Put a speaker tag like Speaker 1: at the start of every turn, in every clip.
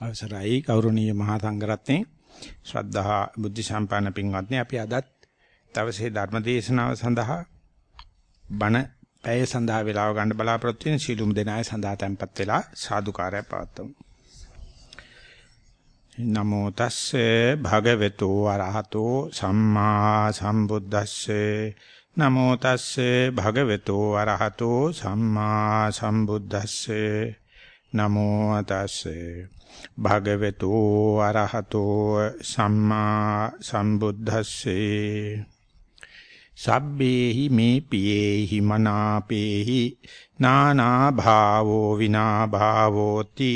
Speaker 1: අවසරයි ගෞරවනීය මහා සංඝරත්නයේ. ශ්‍රද්ධා බුද්ධ සම්පන්න පින්වත්නි අපි අදත් දවසේ ධර්ම දේශනාව සඳහා බණ පැය සඳහා වේලාව ගන්න බලාපොරොත්තු වෙන සීලුම් දෙනාය සඳහා tempත් වෙලා සාදුකාරය පවත්වමු. නමෝ තස්සේ භගවතු වරහතෝ සම්මා සම්බුද්දස්සේ. නමෝ තස්සේ භගවතු වරහතෝ සම්මා සම්බුද්දස්සේ. නමෝ තස්සේ භගවතු අරහතෝ සම්මා සම්බුද්දස්සේ. සබ්බේහි මේ පියේහි මනාපේහි නානා භාවෝ විනා භාවෝති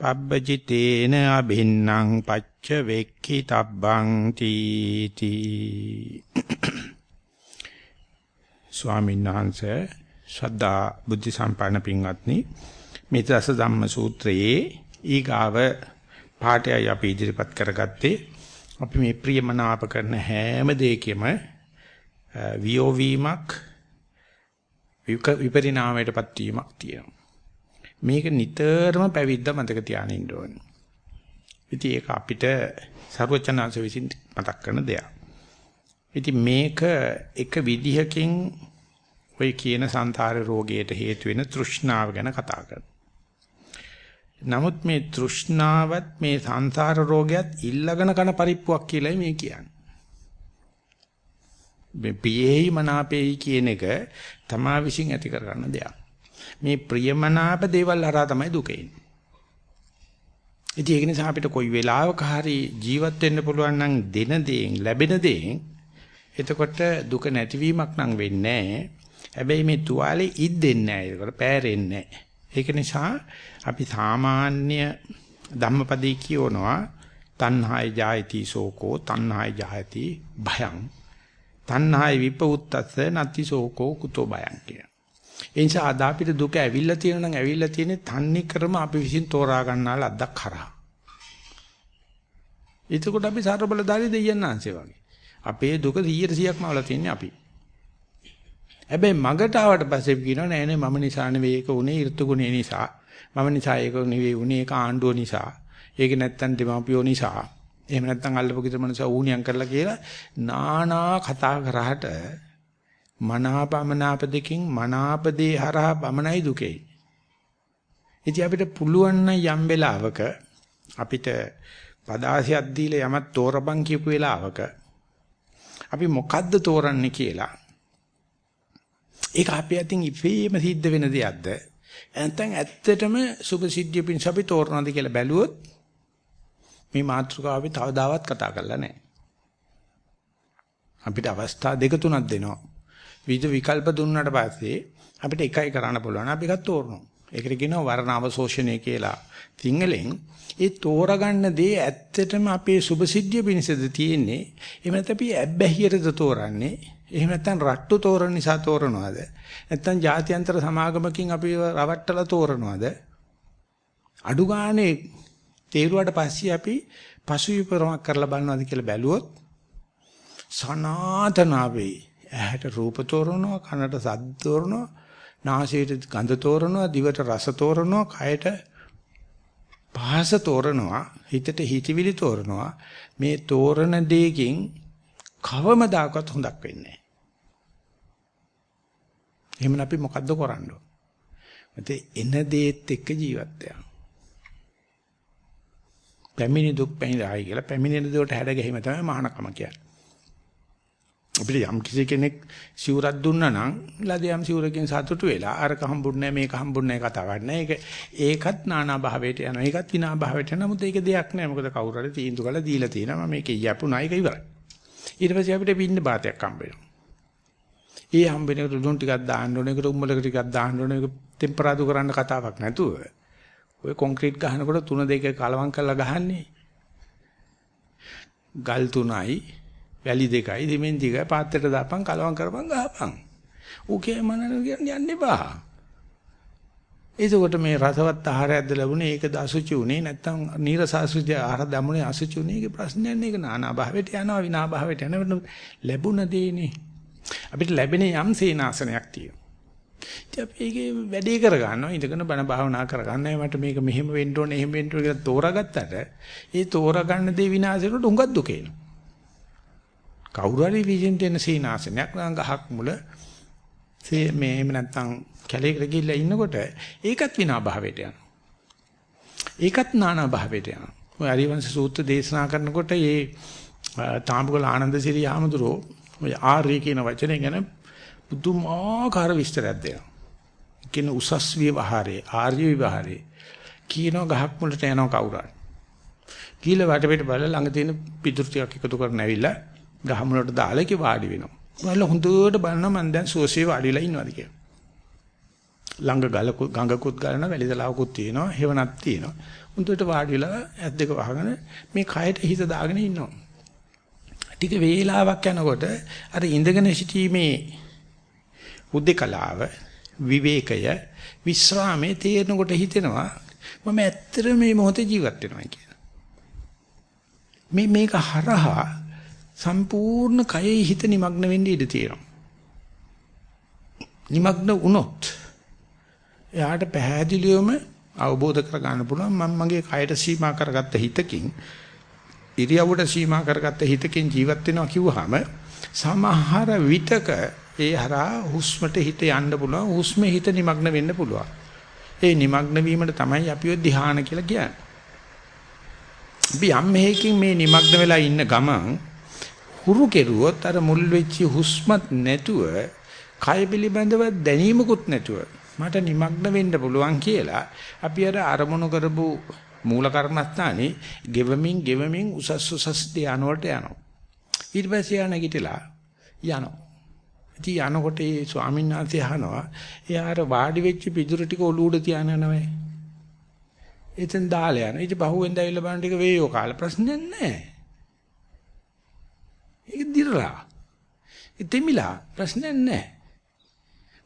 Speaker 1: පබ්බජිතේන අබින්නම් පච්ච වෙක්ඛි තබ්බං තීති ස්වාමීන් වහන්සේ ශ්‍රද්ධා බුද්ධ සම්පන්න පින්වත්නි මේ දස ධම්ම සූත්‍රයේ ඊගාව පාඩයයි අපි ඉදිරිපත් කරගත්තේ අපි මේ ප්‍රියමනාප කරන හැම දෙයකම වියෝවීමක් විපරිණාමයටපත් වීමක් තියෙනවා. මේක නිතරම පැවිද්ද මතක තියාගෙන ඉන්න ඕනේ. ඉතින් ඒක අපිට ਸਰවචනාංශ විසින් මතක් කරන දෙයක්. ඉතින් මේක එක විදිහකින් ඔය කියන සංසාර රෝගයට හේතු වෙන තෘෂ්ණාව ගැන කතා කරනවා. නමුත් මේ තෘෂ්ණාවත් මේ සංසාර රෝගයත් ඉල්ලගෙන කන පරිප්පුවක් කියලායි මේ කියන්නේ. මේ පියේහි මනාපේහි කියන එක තමා විසින් ඇති කරගන්න දෙයක්. මේ ප්‍රියමනාප දේවල් හරහා තමයි දුක එන්නේ. ඉතින් ඒක නිසා අපිට කොයි වෙලාවක හරි ජීවත් වෙන්න පුළුවන් නම් දෙන දේෙන් ලැබෙන දේෙන් එතකොට දුක නැතිවීමක් නම් වෙන්නේ නැහැ. හැබැයි මේ තුවාලේ ඉද්දෙන්නේ නැහැ. ඒකට පෑරෙන්නේ නැහැ. ඒක නිසා අපි සාමාන්‍ය ධම්මපදේ කියනවා තණ්හාය ජායති සෝකෝ තණ්හාය ජායති භයං තණ්හාය විපවුත්තස්ස නති සෝකෝ කුතෝ භයං කිය. ඒ නිසා අද අපිට දුක ඇවිල්ලා තියෙන නම් ඇවිල්ලා තියෙන්නේ තන්නේ ක්‍රම අපි විසින් තෝරා ගන්නා ලද්දක් කරා. එතකොට අපි සතරබලධාරී දෙයයන් ආංශේ වගේ. අපේ දුක 100%ක්ම අවලා තියන්නේ අපි. හැබැයි මගට ආවට පස්සේ කියනවා නෑ නෑ මම නිසා නෙවෙයි ඒක උනේ ඍතුගුණේ නිසා. මම නිසා ඒක නෙවෙයි උනේ ඒක ආණ්ඩුව නිසා. ඒක නැත්තම් දෙමාපියෝ නිසා. එහෙම නැත්තම් අල්ලපු කිතර මනුස්සයා ඌණියම් කරලා කියලා නානා කතා කරාට මනාපමනාප දෙකින් මනාපදේ හරහා පමනයි දුකේ. ඉතින් අපිට පුළුවන් නම් යම් වෙලාවක අපිට පදාසියක් දීලා යමක් තෝරපන් කියපු වෙලාවක අපි මොකද්ද තෝරන්නේ කියලා ඒක අපේ අතින් ඉපේම සිද්ධ වෙන දෙයක්ද? නැත්නම් ඇත්තටම සුභ සිද්ධිය පිණිස අපි තෝරනවාද කියලා බැලුවොත් මේ මාතෘකාවේ තවදාවත් කතා කරලා නැහැ. අපිට අවස්ථා දෙක තුනක් දෙනවා. විවිධ විකල්ප දුන්නාට පස්සේ අපිට එකයි කරන්න පුළුවන්. අපි එකක් තෝරනවා. ඒකට කියනවා වර්ණ අවශෝෂණය කියලා. සිංහලෙන් ඒ තෝරගන්න දේ ඇත්තටම අපේ සුභසිද්ධිය පිණිසද තියෙන්නේ. එහෙම නැත්නම් අපි ඇබ්බැහියටද තෝරන්නේ. එහෙම නැත්නම් රට්ටු තෝරන නිසා තෝරනවද? නැත්නම් ජාත්‍යන්තර සමාගමකින් අපි රවට්ටලා තෝරනවද? අඩු ගානේ තේරුවාට පස්සේ අපි පසුවිපරමක් කරලා බලනවාද කියලා බැලුවොත් සනාතනාවේ ඇහැට රූප තෝරනවා කනට ශබ්ද තෝරනවා නාසයට ගඳ තෝරනවා දිවට රස තෝරනවා කයට පහස තෝරනවා හිතට හිතවිලි තෝරනවා මේ තෝරන දෙයකින් කවමදාකවත් හොඳක් වෙන්නේ එහෙනම් අපි මොකද්ද කරන්න ඕනේ? එන දේත් එක්ක ජීවත් වෙනවා. පැමිණි දුක් පැමිණායි කියලා පැමිණෙන දේට හැඩ ගැහිම තමයි මහානකම කියන්නේ. අපිට යම් කිසි කෙනෙක් සිවුරක් දුන්නා නම් ලදියම් සිවුරකින් සතුටු වෙලා අරක හම්බුන්නේ මේක හම්බුන්නේ කතාවක් නෑ. ඒක ඒකත් නානා භාවයට යනවා. ඒකත් විනා භාවයට යනවා. නමුත් ඒක දෙයක් නෑ. මොකද කවුරු හරි තීන්දුව කරලා දීලා තියෙනවා. මේක යපුණා ඒක ඉවරයි. ඊට පස්සේ අපිට පින්න බාතයක් හම්බ වෙනවා. ඒ හම්බෙන එකට ලුණු ටිකක් දාන්න ඕනේ, ඒකට උම්මලක ටිකක් දාන්න ඕනේ, ඒක ටෙම්පරාදු කරන්න කතාවක් නැතුව. ඔය කොන්ක්‍රීට් ගහනකොට තුන දෙක කලවම් කරලා ගහන්නේ. ගල් තුනයි, වැලි දෙකයි, සිමෙන්ති එකයි පාත්‍රයට දාපන් කලවම් කරපන් ගහපන්. ඌකේ මනන කියන්නේ යන්න එපා. එතකොට මේ රසවත් ආහාරයක්ද ලැබුණේ ඒකද අසුචි උනේ නැත්නම් නීරස අසුචි ආහාර දැමුනේ අසුචි උනේ ඒකේ ප්‍රශ්නයක් නෑ ඒක නානා භාවයට යනවා විනා භාවයට යනවා ලැබුණ දේනේ අපිට ලැබෙන යම් සේනාසනයක් තියෙනවා. ඉතින් අපි ඒකේ වැඩේ කරගන්නවා ඉඳගෙන බණ භාවනා කරගන්නයි මට මේක මෙහෙම වෙන්න ඕනේ එහෙම වෙන්න ඕනේ කියලා තෝරාගත්තට ඒ තෝරාගන්න දේ විනාශෙට උඟක් දුක එනවා. කවුරු හරි විජින්ට එන සීනාසනයක් නම් ගහක් මුල මේ එහෙම නැත්නම් කැලේකට ගිහිල්ලා ඉන්නකොට ඒකත් විනා භාවයට යනවා. ඒකත් නානා භාවයට යනවා. ඔය අරිවංශ සූත්‍ර දේශනා කරනකොට මේ තාඹුගල ආනන්ද සිරි ආමඳුරෝ ඔය ආර්ය කියන වචනේ ගැන පුදුමාකාර විස්තරයක් දෙනවා. කියන උසස් විවහාරේ ආර්ය විවහාරේ කියන ගහක් මුලට යනවා කවුරුහරි. කීල වටපිට බලලා ළඟ තියෙන පිටුරු ටිකක් එකතු කරගෙන ඇවිල්ලා ගහ මුලට දාලා කි වාඩි වෙනවා. බලලා හොඳට බලනවා මම දැන් සුවසේ වාඩි වෙලා ඉන්නවාද කියලා. ළඟ ගලකුත් ගඟකුත් ගලන වැලිදලාවකුත් තියෙනවා හේවණක් තියෙනවා. හොඳට වාඩි වෙලා ඇස් දෙක වහගෙන මේ කයට හිත දාගෙන ඉන්නවා. ටික වේලාවක් යනකොට අර ඉඳගෙන සිටීමේ උද්දකලාව විවේකය විස්රාමයේ තේරෙනකොට හිතෙනවා මම ඇත්තට මේ මොහොතේ ජීවත් වෙනවා කියලා. මේ මේක හරහා සම්පූර්ණ කයෙහි හිත নিমগ্ন වෙන්න ඉඩ තියෙනවා. নিমগ্ন වුණොත් එයාට පැහැදිලිවම අවබෝධ කර ගන්න පුළුවන් මම මගේ කයට සීමා කරගත්ත හිතකින් ඉරියව්වට සීමා කරගත්ත හිතකින් ජීවත් වෙනවා කිව්වහම සමහර විතක ඒ හරහා හුස්මට හිත යන්න පුළුවන් හුස්මේ හිත নিমগ্ন වෙන්න පුළුවන් ඒ নিমগ্ন වීමට තමයි අපිව ධ්‍යාන කියලා කියන්නේ අපි යම් මෙහෙකින් මේ নিমগ্ন වෙලා ඉන්න ගමන් හුරු කෙරුවොත් අර මුල් වෙච්ච හුස්මත් නැතුව කය පිළිබඳව දැනීමකුත් නැතුව මට নিমগ্ন වෙන්න පුළුවන් කියලා අපි අර අරමුණු කරපු මූල කර්මස්ථානේ ගෙවමින් ගෙවමින් උසස් උසස් ධානය වලට යනවා ඊට පස්සේ යන ගිටලා යනවා ඉතින් යනකොට ඒ ස්වාමීන් වහන්සේ අහනවා එයාර වාඩි වෙච්ච පිටුරු ටික ඔලුව උඩ තියාන යනවයි. එතෙන් දාලා යන. ඉතින් පහුවෙන් දැවිලා බලන ටික වේයෝ කාලා ප්‍රශ්නයක් නැහැ. ඒක දිරලා. ඉතින්මිලා ප්‍රශ්නයක් නැහැ.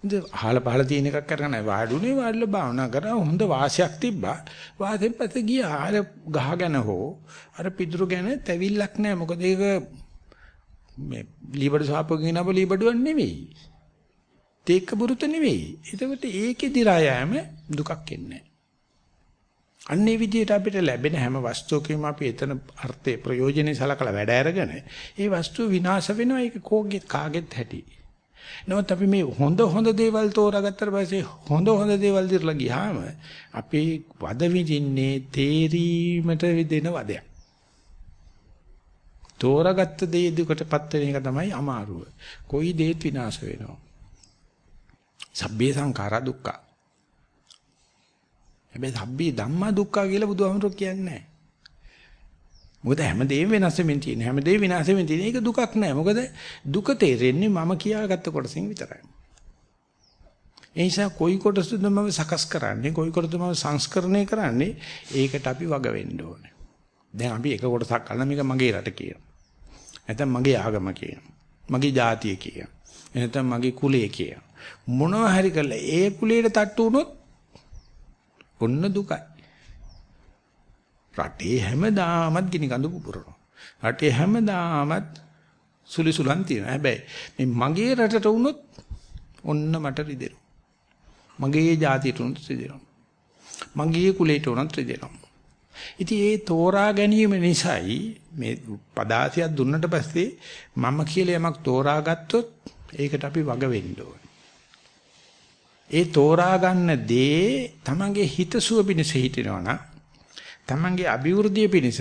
Speaker 1: ඉතින් අහල පහල තියෙන එකක් කරගෙන වාඩුනේ වාඩිලා භාවනා කරා හොඳ වාසියක් තිබ්බා. වාසෙන් පස්සේ ගියා අර ගහගෙන හෝ අර පිටුරු ගැන තැවිල්ලක් නැහැ. මොකද ඒක මේ ලීබඩු සාපකින් නබ ලීබඩුවක් නෙවෙයි. තේක්ක බුරුත නෙවෙයි. එතකොට ඒකේ දිරා යෑම දුකක් එන්නේ අන්නේ විදිහට අපිට ලැබෙන හැම වස්තුවකම අපි එතන අර්ථේ ප්‍රයෝජනේ සලකලා වැඩ අරගෙන ඒ වස්තුව විනාශ වෙනවා ඒක කෝගෙත් කාගෙත් හැටි. නමුත් අපි මේ හොඳ හොඳ දේවල් තෝරාගත්තට පස්සේ හොඳ හොඳ දේවල් දිරලා ගියාම අපි වද විඳින්නේ තේරීමට දෙන වදයක්. තෝරාගත්ත දේ දුකටපත් වෙන එක තමයි අමාරුව. කොයි දේත් විනාශ වෙනවා. සබ්බේ සංඛාරා දුක්ඛ. හැබැයි සබ්බේ ධම්මා දුක්ඛ කියලා බුදුහාමුදුරුවෝ කියන්නේ නැහැ. මොකද හැමදේම වෙනස් වෙමින් තියෙන හැමදේම විනාශ වෙමින් තියෙන ඒක දුකක් නෑ මොකද දුක තේරෙන්නේ මම කියාගත්ත කොටසින් විතරයි ඒ නිසා කොයි කොටසද මම සකස් කරන්නේ කොයි කොටසද මම සංස්කරණය කරන්නේ ඒකට අපි වග වෙන්න ඕනේ දැන් අපි එක කොටසක් අල්ලන මේක මගේ රට කියනවා නැත්නම් මගේ ආගම කියනවා. මගේ ජාතිය කියනවා. නැත්නම් මගේ කුලය කියනවා. මොනවා හරි කරලා ඒ කුලයට තට්ටු වුණොත් ඔන්න දුකයි. රටේ හැමදාමත් ගිනි කඳු පුපුරනවා. රටේ හැමදාමත් සුලිසුලන් තියෙනවා. හැබැයි මේ මගේ රටට වුණොත් ඔන්න මට රිදෙනවා. මගේ ජාතියට වුණොත් රිදෙනවා. මගේ කුලයට වුණොත් රිදෙනවා. ඉතින් ඒ තෝරා ගැනීම නිසායි මේ පදාසියක් දුන්නට පස්සේ මම කියලා යමක් තෝරා ගත්තොත් ඒකට අපි වග වෙන්න ඕනේ. ඒ තෝරා ගන්න දේ තමන්ගේ හිතසුව පිණිස හිටිනවනම් තමන්ගේ අභිවෘද්ධිය පිණිස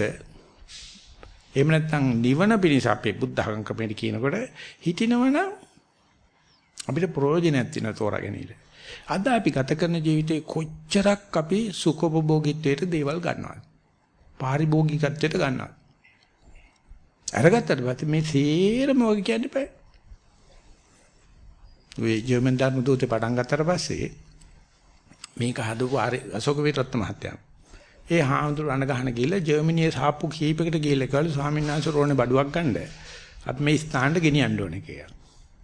Speaker 1: එහෙම නැත්නම් නිවන පිණිස අපේ බුද්ධ ධර්ම ක්‍රමයට කියනකොට හිටිනවනම් අපිට ප්‍රයෝජනයක් තියෙන තෝරා ගැනීම. අද අපි ගත කරන ජීවිතේ කොච්චරක් අපි සුඛෝපභෝගීත්වයට දේවල් ගන්නවද? පාරිභෝගිකත්වයට ගන්නවා. අරගත්තට පස්සේ මේ සේරම වගේ කියන්න බෑ. ඔය ජර්මන් ධර්ම දූතේ පටන් ගත්තට පස්සේ මේක හදපු අශෝක විරත්න මහත්තයා. ඒ හාමුදුරු අණ ගහන ගිහලා ජර්මනියේ සාප්පු කීපයකට ගිහලා කළු ස්වාමීන් වහන්සේ රෝනේ බඩුවක් ගන්න. අපි මේ ස්ථානට ගෙනියන්න ඕනේ කියලා.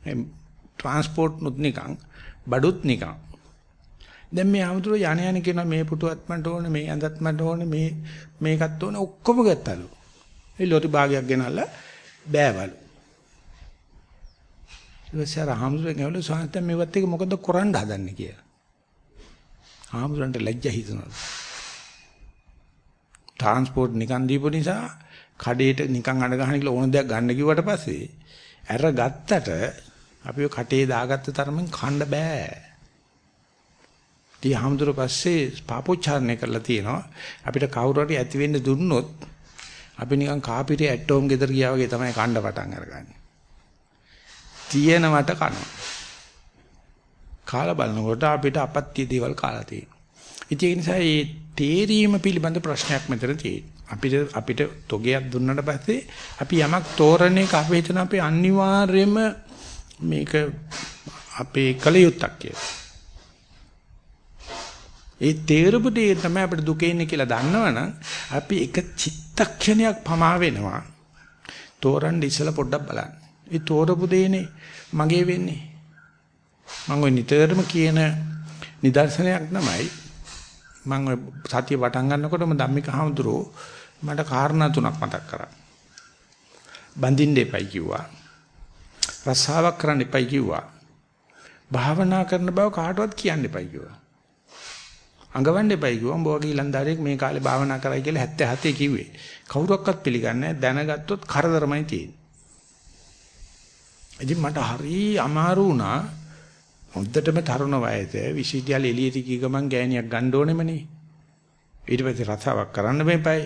Speaker 1: මේ ට්‍රාන්ස්පෝර්ට් නුත් නිකන් බඩුත් නිකන්. දැන් මේ ආමතුරු යණ යන කියන මේ පුටුවත් මට ඕනේ මේ ඇඳත් මට ඕනේ මේ මේකත් ඕනේ ඔක්කොම ගත්තලු. ඒ ලොරි භාගයක් ගෙනල්ලා බෑවලු. ඊට පස්සේ අර හාමුදුරුවෝ කියවලු සාන්ත මේවත් එක මොකද කරන්න හදන්නේ කියලා. හාමුදුරන්ට ලැජ්ජා හිතෙනවා. ට්‍රාන්ස්පෝර්ට් නිකන් දීපු නිසා කඩේට නිකන් අඬ ගහන කියලා ඕන දෙයක් ගන්න කිව්වට පස්සේ ඇර ගත්තට අපි කටේ දාගත්ත තරමින් කන්න බෑ. දී හාමුදුර පස්සේ පාපෝච්චාරණය කරලා තියෙනවා. අපිට කවුරු හරි ඇති වෙන්න දුන්නොත් අපි නිකන් කාපිරේ ඇටෝම් ගෙදර ගියා වගේ තමයි කණ්ඩ පටන් අරගන්නේ. තියෙනවට කනවා. කාලා බලනකොට අපිට අපත්‍ය දේවල් කාලා තියෙනවා. ඉතින් ඒ නිසා මේ තේරීම පිළිබඳ ප්‍රශ්නයක් මෙතන තියෙනවා. අපිට අපිට තොගයක් දුන්නාට පස්සේ අපි යමක් තෝරන එක අපි හිතන අපි අනිවාර්යයෙන්ම මේක අපේ කලියුත්තක් කියලා. ඒ තේරපු දේ තමයි අපිට දුක එන්නේ කියලා දන්නවනම් අපි එක චිත්තක්ෂණයක් පමා වෙනවා. තෝරන්න ඉස්සලා පොඩ්ඩක් බලන්න. ඒ තෝරපු දේනේ මගේ වෙන්නේ. මම ඔය නිතරම කියන නිදර්ශනයක් තමයි මම ඔය සතිය පටන් ගන්නකොටම ධම්මික හඳුරෝ මට කාරණා තුනක් මතක් කරා. බඳින්න එපයි කිව්වා. රසාවක් කරන්න එපයි කිව්වා. භාවනා කරන බව කාටවත් කියන්න එපයි කිව්වා. අඟවන්න එපයි කිව්වා. උඹ වගේ ඊලන්දාරියෙක් මේ කාලේ භාවනා කරයි කියලා 77 කිව්වේ. කවුරක්වත් පිළිගන්නේ දැනගත්තොත් කරදරමයි තියෙන්නේ. ඉතින් මට හරි අමාරු වුණා. හොද්දටම තරුණ වයසේ විශ්වවිද්‍යාලේ එළියට ගිය ගමන් ගෑණියක් ගන්න ඕනෙමනේ. ඊට පස්සේ රසාවක් කරන්න මේපයි.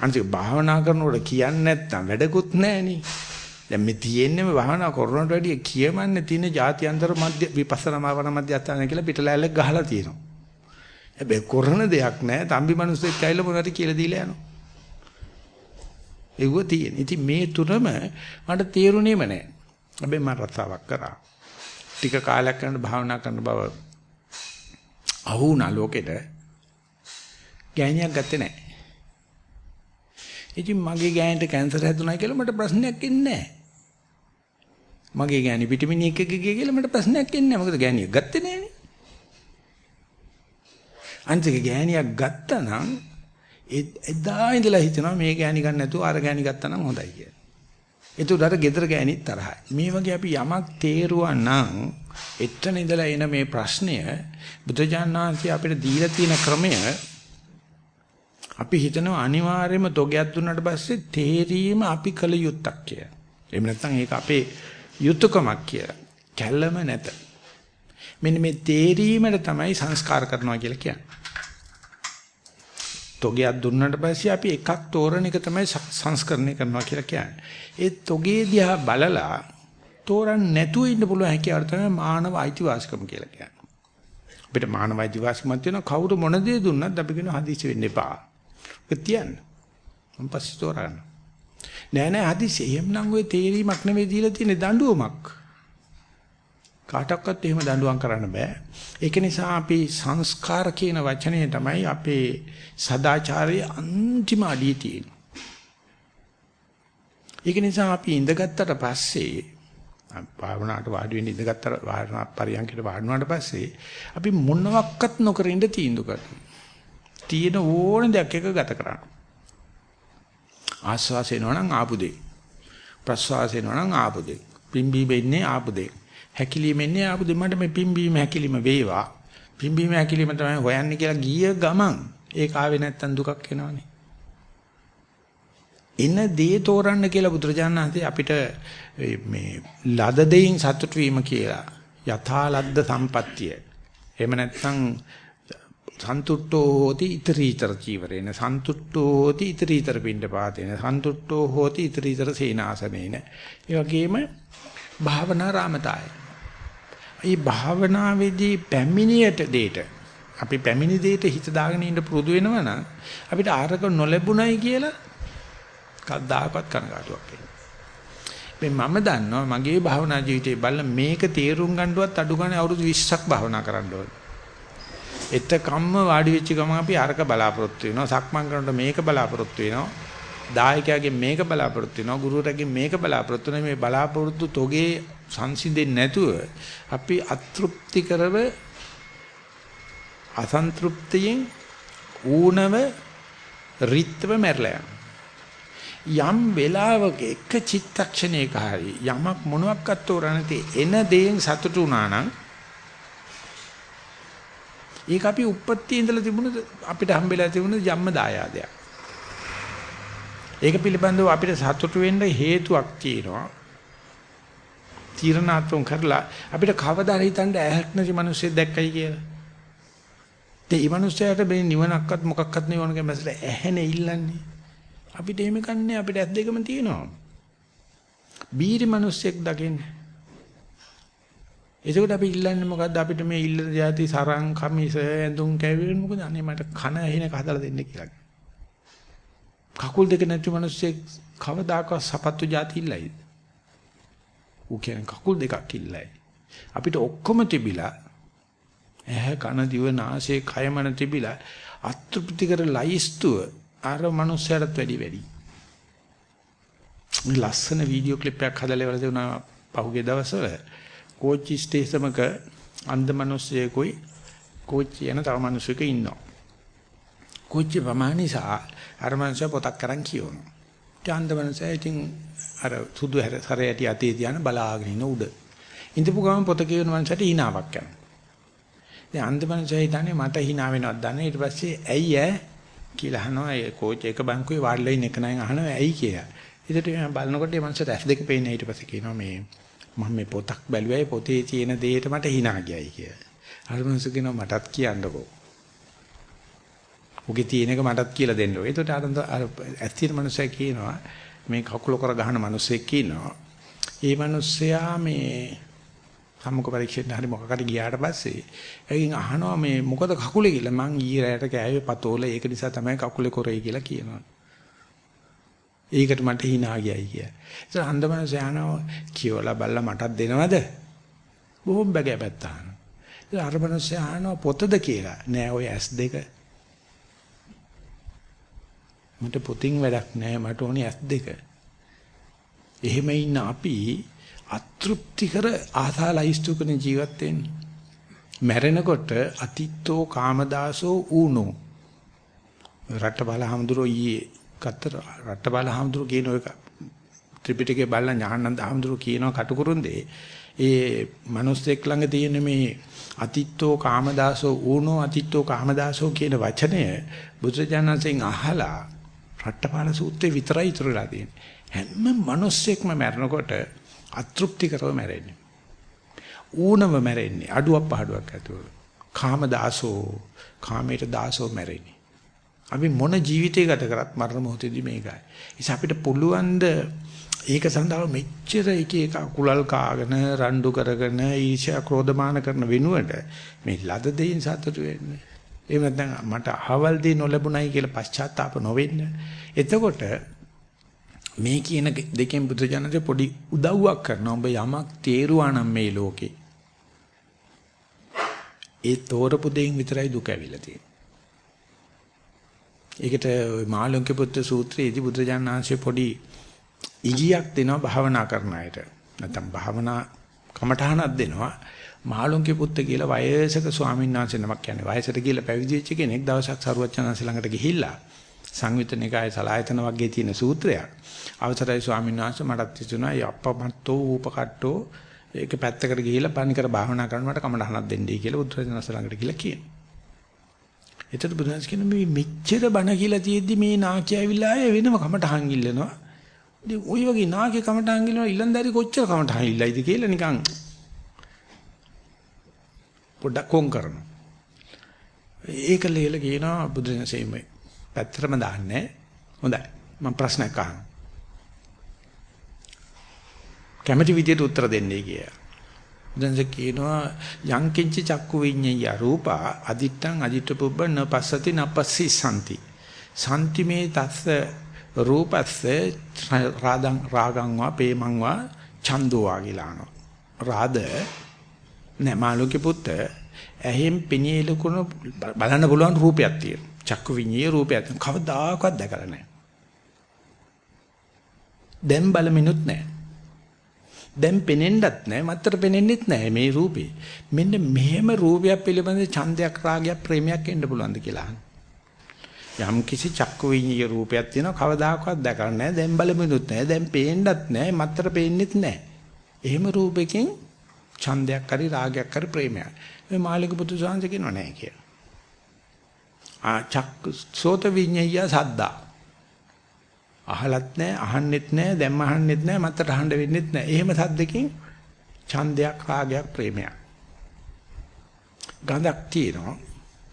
Speaker 1: අනිත් භාවනා කරනකොට කියන්නේ නැත්තම් වැඩකුත් නැහෙනේ. දැන් මේ තියෙන්නේ මේ භාවනා කරනට වැඩිය කියමන්නේ තියෙන ಜಾති අන්තර මධ්‍ය විපස්සනා මාවන මධ්‍යස්ථාන කියලා පිටලැලක් ගහලා තියෙනවා. හැබැයි කරන දෙයක් නැහැ. තම්බි මිනිස්සෙක් කයිල මොනවාරි කියලා දීලා යනවා. ඒව තියෙන. ඉතින් මේ තුනම මට තේරුණේම නැහැ. හැබැයි මම රස්සාවක් කරා. ටික කාලයක් කරන භාවනා කරන බව අහු වුණා ලෝකෙට. ගෑණියක් ගත්තේ නැහැ. ඉතින් මගේ ගෑණිට කැන්සර් හැදුනා කියලා මට ප්‍රශ්නයක් එන්නේ නැහැ. මගේ ගෑණි පිටමිනි එකක ගිය කියලා මට ප්‍රශ්නයක් එන්නේ නැහැ. මොකද ගෑණියක් ගත්තේ නැහනේ. අන්තික ගෑණියක් ගත්තා නම් එදා ඉඳලා හිතනවා මේ ගෑණි ගන්න නැතුව අර ගෑණි ගත්තා නම් හොඳයි කියලා. ඒතුළු අර gedara ගෑණිත් තරහයි. මේ වගේ අපි යමක් තේරුවා නම් එතන ඉඳලා එන මේ ප්‍රශ්නය බුදුජානනාංශي අපිට දීලා තියෙන ක්‍රමය අපි හිතනවා අනිවාර්යයෙන්ම තොගයක් දුන්නාට පස්සේ තේරීම අපි කල යුත්තක් කියලා. එහෙම නැත්නම් ඒක අපේ යුතුයකමක් කියලා. කැළම නැත. මෙන්න මේ තේරීමට තමයි සංස්කාර කරනවා කියලා කියන්නේ. තොගයක් දුන්නාට පස්සේ අපි එකක් තෝරන එක තමයි සංස්කරණය කරනවා කියලා කියන්නේ. ඒ තොගේ දිහා බලලා තෝරන්න නැතුව ඉන්න පුළුවන් හැකියාව තමයි මානව අයිතිවාසිකම කියලා කියන්නේ. අපිට මානව අයිතිවාසිකමක් තියෙනවා කවුරු මොන දේ දුන්නත් අපි කියන හදිසි වෙන්න එපා. ඒක තියන්න. මම පස්සේ තෝරන්න. නෑ නෑ හදිසි එහෙමනම් ඔය තේරීමක් නෙවෙයි දීලා තියෙන්නේ දඬුවමක්. කාටවත් එහෙම දඬුවම් කරන්න බෑ. ඒක නිසා අපි සංස්කාර කියන වචනේ තමයි අපේ සදාචාරයේ අන්තිම අඩිය තියෙන්නේ. ඒක නිසා අපි ඉඳගත්තට පස්සේ භාවනාවට වාඩි වෙන්න ඉඳගත්තට භාවනා පරියන්කට වාඩිවුණාට පස්සේ අපි මොනවත් නොකර ඉඳ තීන්දුව කරනවා. තියෙන ඕන දෙයක් එක ගත කරන්න. ආස්වාස එනවනම් ආපු දෙයි. ප්‍රස්වාස එනවනම් ආපු දෙයි. පිම්බි වෙන්නේ ආපු දෙයි. හැකිලිම එන්නේ ආපු දෙයි. මට මේ පිම්බීම හැකිලිම වේවා. පිම්බීම හැකිලිම තමයි හොයන්නේ කියලා ගිය ගමන් ඒක ආවේ නැත්තම් දුකක් එනවනේ. එන දේ තෝරන්න කියලා බුදුරජාණන් වහන්සේ අපිට මේ ලද දෙයින් සතුට වීම කියලා යථා ලද්ද සම්පත්තිය. එහෙම නැත්නම් සන්තුට්ඨෝ හෝති ඉතරීතර චීවරේන සන්තුට්ඨෝ හෝති ඉතරීතර පින්ඩ පාතේන සන්තුට්ඨෝ හෝති ඉතරීතර සේනාසනේන ඒ වගේම භාවනා රාමතාය. මේ භාවනාවේදී පැමිණියට දෙයට අපි පැමිණි දෙයට හිත දාගෙන ඉන්න පුරුදු වෙනවා නම් අපිට ආරක නොලැබුණයි කියලා කවදාකවත් කනගාටුවක් එන්නේ. මම දන්නවා මගේ භාවනා ජීවිතේ බලලා මේක තේරුම් ගන්නවත් අඩු ගානේ අවුරුදු 20ක් භාවනා කරන්න ඕනේ. එතකම්ම වාඩි වෙච්ච ගමන් අපි අරක බලාපොරොත්තු වෙනවා. සක්මන් කරනකොට මේක බලාපොරොත්තු වෙනවා. දායකයාගෙන් මේක බලාපොරොත්තු වෙනවා. ගුරුවරයාගෙන් මේක බලාපොරොත්තු වෙනවා. මේ බලාපොරොත්තු තොගේ සංසිඳෙන්නේ නැතුව අපි අතෘප්ති කරව අසන්තෘප්තියෙන් ඌනව රිත්ව මැරලා යනවා. යම් වෙලාවක එක චිත්තක්ෂණයක හරි යමක් මොනවත් තෝරන්නේ එන දේෙන් සතුටු වුණා නම් ඒක අපි උප්පත්ති ඉඳලා තිබුණ අපිට හම්බෙලා තිබුණ ජම්ම දායාදයක්. ඒක පිළිබඳව අපිට සතුටු වෙන්න හේතුවක් තියෙනවා. තීරණාත්මක කරලා අපිට කවදා හිතන්න ඇහැක් නැති මිනිස්සෙක් දැක්කයි කියලා. ඒ මනුස්සයාට මේ නිවනක්වත් මොකක්වත් නෙවෙයි මැසල ඇහැනේ ඉල්ලන්නේ. අපිට එහෙම කන්නේ අපිට ඇස් දෙකම තියෙනවා. බීරි මිනිස්සෙක් දකින්නේ. එතකොට අපි ඉල්ලන්නේ මොකද්ද අපිට මේ ඉල්ලන જાති සරං කමිස ඇඳුම් කැවිලි මොකද අනේ මට කන ඇහෙනක හදලා දෙන්න කියලා. කකුල් දෙක නැති මිනිස්සෙක් කවදාකවත් සපත්තු જાති ඉල්ලයිද? ඌ කියන්නේ කකුල් දෙකක් ඉල්ලයි. අපිට ඔක්කොම තිබිලා ඇහැ කන දිව නාසය කය මන තිබිලා අතෘප්ති කර ලයිස්තුව අර මනුස්සයරත් වැඩි වැඩි. මේ ලස්සන වීඩියෝ ක්ලිප් එකක් හදලා ඉවර දුනා පහුගිය දවස්වල කෝච්චි ස්ටේෂනක අන්ධ මිනිස්සෙකුයි කෝච්චි යන තව මිනිස්සෙක් ඉන්නවා. කෝච්චි ප්‍රමාණිසා අර මිනිස්සු පොතක් කරන් කියවනවා. ඒ අන්ධ මිනිසා ඉතින් අර සුදු හැර සරයටි අතේ තියාන බලාගෙන ඉන්න උඩ. ඉඳපු ගමන් පොත කියවන මනුස්සයට hinaවක් යනවා. දැන් අන්ධ මිනිසා හිතන්නේ මට hina වෙනවද දන්නේ ඊට පස්සේ ඇයි ඈ කියලා අහනවා ඒ කෝච් එක බංකුවේ වාඩිලා ඉන්න එක නයි අහනවා ඇයි කියලා. ඒකට මම බලනකොට මේ මනුස්සට ඇස් දෙක පේන්නේ ඊට පස්සේ කියනවා මේ මම මේ පොතක් බැලුවයි පොතේ තියෙන දේට මට hina ගියයි කියලා. අර මිනිස්සු කියනවා මටත් කියන්නකෝ. ඔගේ තියෙන එක මටත් කියලා දෙන්නකෝ. ඒකට අර අර ඇස් තියෙන මනුස්සයා කියනවා මේ කකුල කර ගහන මිනිස්සෙක් ඉන්නවා. ඒ මිනිස්සයා මේ සම්මුඛ පරීක්ෂෙට හරි මොකකට ගියාට පස්සේ එයින් අහනවා මේ මොකද කකුලේ කියලා මං ඊයේ රැයට කෑවේ පතෝල ඒක නිසා තමයි කකුලේ කොරේ කියලා කියනවා. ඒකට මට hina ගියයි කිය. ඒක හන්දමනස යනවා කියවලා බල්ලා මටත් දෙනවද? බොහොම බගෑ පැත්තාන. ඒ අරමනස යනවා පොතද කියලා. නෑ ඔය S2 මට පොතින් වැඩක් නෑ මට ඕනේ S2. එහෙම ඉන්න අපි අතෘප්තිකර ආසාලයිස්තු කරන ජීවත් වෙන්නේ. මැරෙනකොට අතිත්තෝ කාමදාසෝ ඌනෝ රට්ටබල හඳුරෝ ඊයේ කතර රට්ටබල හඳුරෝ කියන එක ත්‍රිපිටකේ බලලා ඥානන්ද හඳුරෝ කියනවා කටුකුරුන්දේ ඒ මිනිස්සෙක් ළඟ තියෙන මේ අතිත්තෝ කාමදාසෝ ඌනෝ අතිත්තෝ කාමදාසෝ කියන වචනය බුදුජානසෙන් අහලා රට්ටපාල සූත්‍රේ විතරයි ඉතුරුලා තියෙන්නේ. හැම මිනිස්සෙක්ම මැරෙනකොට අතෘප්තිකරව මැරෙන්නේ. ඌනම මැරෙන්නේ අඩුවක් පහඩුවක් ඇතුව. කාම දාසෝ කාමයට දාසෝ මැරෙන්නේ. අපි මොන ජීවිතය ගත කරත් මරණ මොහොතේදී මේකයි. ඉතින් අපිට පුළුවන් ඒක සඳහා මෙච්චර එක එක කුලල් කාගෙන රණ්ඩු කරගෙන ඊර්ෂ්‍යා ක්‍රෝධමාන කරන වෙනුවට මේ ලද දෙයින් සතුටු වෙන්න. එහෙම නැත්නම් මට අහවල් දෙය නොලැබුණයි කියලා පශ්චාත්තාප නොවෙන්න. එතකොට මේ කියන දෙකෙන් බුදුජානක පොඩි උදව්වක් කරනවා. ඔබ යමක් තේරුවා නම් මේ ලෝකේ ඒ තෝරපු දෙයින් විතරයි දුක ඇවිල්ලා තියෙන්නේ. ඒකට ওই මාළුන්ගේ පුත්‍ර සූත්‍රයේදී බුදුරජාණන් වහන්සේ පොඩි ඉගියක් දෙනවා භාවනා කරන අයට. නැත්නම් භාවනා කමඨහනක් දෙනවා. මාළුන්ගේ පුත්ත කියලා වයසක ස්වාමීන් වහන්සේ නමක් කියන්නේ වයසට කියලා පැවිදි වෙච්ච කෙනෙක් දවසක් සරුවච්චන්හන්සේ ළඟට ගිහිල්ලා සංයුතනිකාය සලායතන වර්ගයේ තියෙන සූත්‍රයක්. අවසරයි ස්වාමීන් වහන්සේ මටත් හිතුණා යප්පමත්තෝ ූපකට්ටෝ ඒක පැත්තකට ගිහිල්ලා පණිකර භාවනා කරන්න මට කමඩහනක් දෙන්නයි කියලා බුදුරජාණන් ළඟට ගිහිල්ලා කියනවා. එතකොට බුදුරජාණන් කියන මේ මෙච්චර බණ කියලා තියෙද්දි මේ නාකිය ඇවිල්ලා ආයේ වෙනම කමටහන් ඉල්ලනවා. ඉතින් ওই වගේ නාකිය කමටහන් ඉල්ලනවා ඊළඳාරි කොච්චර කමටහන් ඉල්ලයිද කියලා නිකන් පොඩ්ඩක් කොන් කරනවා. ඒක ලේල කියනවා බුදුරජාණන් මේ පැත්තරම දාන්නේ. හොඳයි. මම ප්‍රශ්නයක් අහනවා. කැමැති විදියට උත්තර දෙන්නේ කියලා. දැන් කියනවා යංකින්ච චක්කු විඤ්ඤය රූපා අදිත්තං අදිත්ත පුබ්බ න පස්සති නපස්සි සම්ති. සම්ති මේ තස්ස රූපස්ස රාගං රාගං වා පේමං වා ඡන්தோ ආගිලානෝ. රාද නෑ මාළුගේ පුත්ත ඇහෙන් පෙනී ලකුණු බලන්න පුළුවන් රූපයක් තියෙනවා. චක්කු විඤ්ඤය රූපයක් කවදාකවත් දැකලා නැහැ. දැන් බලමිනුත් නැහැ. දැන් පෙනෙන්නත් නැහැ මත්තර පෙනෙන්නෙත් නැහැ මේ රූපේ. මෙන්න මෙහෙම රූපයක් පිළිබඳ ඡන්දයක් රාගයක් ප්‍රේමයක් එන්න පුළුවන්ද කියලා අහන. යම් කිසි චක්කු විඤ්ඤාය රූපයක් තියෙනවා කවදාකවත් දැකලා නැහැ. දැන් බලමිනුත් නැහැ. දැන් පේන්නත් නැහැ. මත්තර පේන්නෙත් නැහැ. එහෙම රූපෙකින් ඡන්දයක් හරි රාගයක් හරි ප්‍රේමයක්. මේ මාළික පුතු සාංශ කියනවා නැහැ කියලා. ආ චක්ක සෝත විඤ්ඤාය සද්දා. අහලත් නැහැ, අහන්නෙත් නැහැ, දැන් අහන්නෙත් නැහැ, මත්තර අහන්න වෙන්නෙත් නැහැ. එහෙම සද්දකින් ඡන්දයක් රාගයක් ප්‍රේමයක්. ගඳක් තියෙනවා.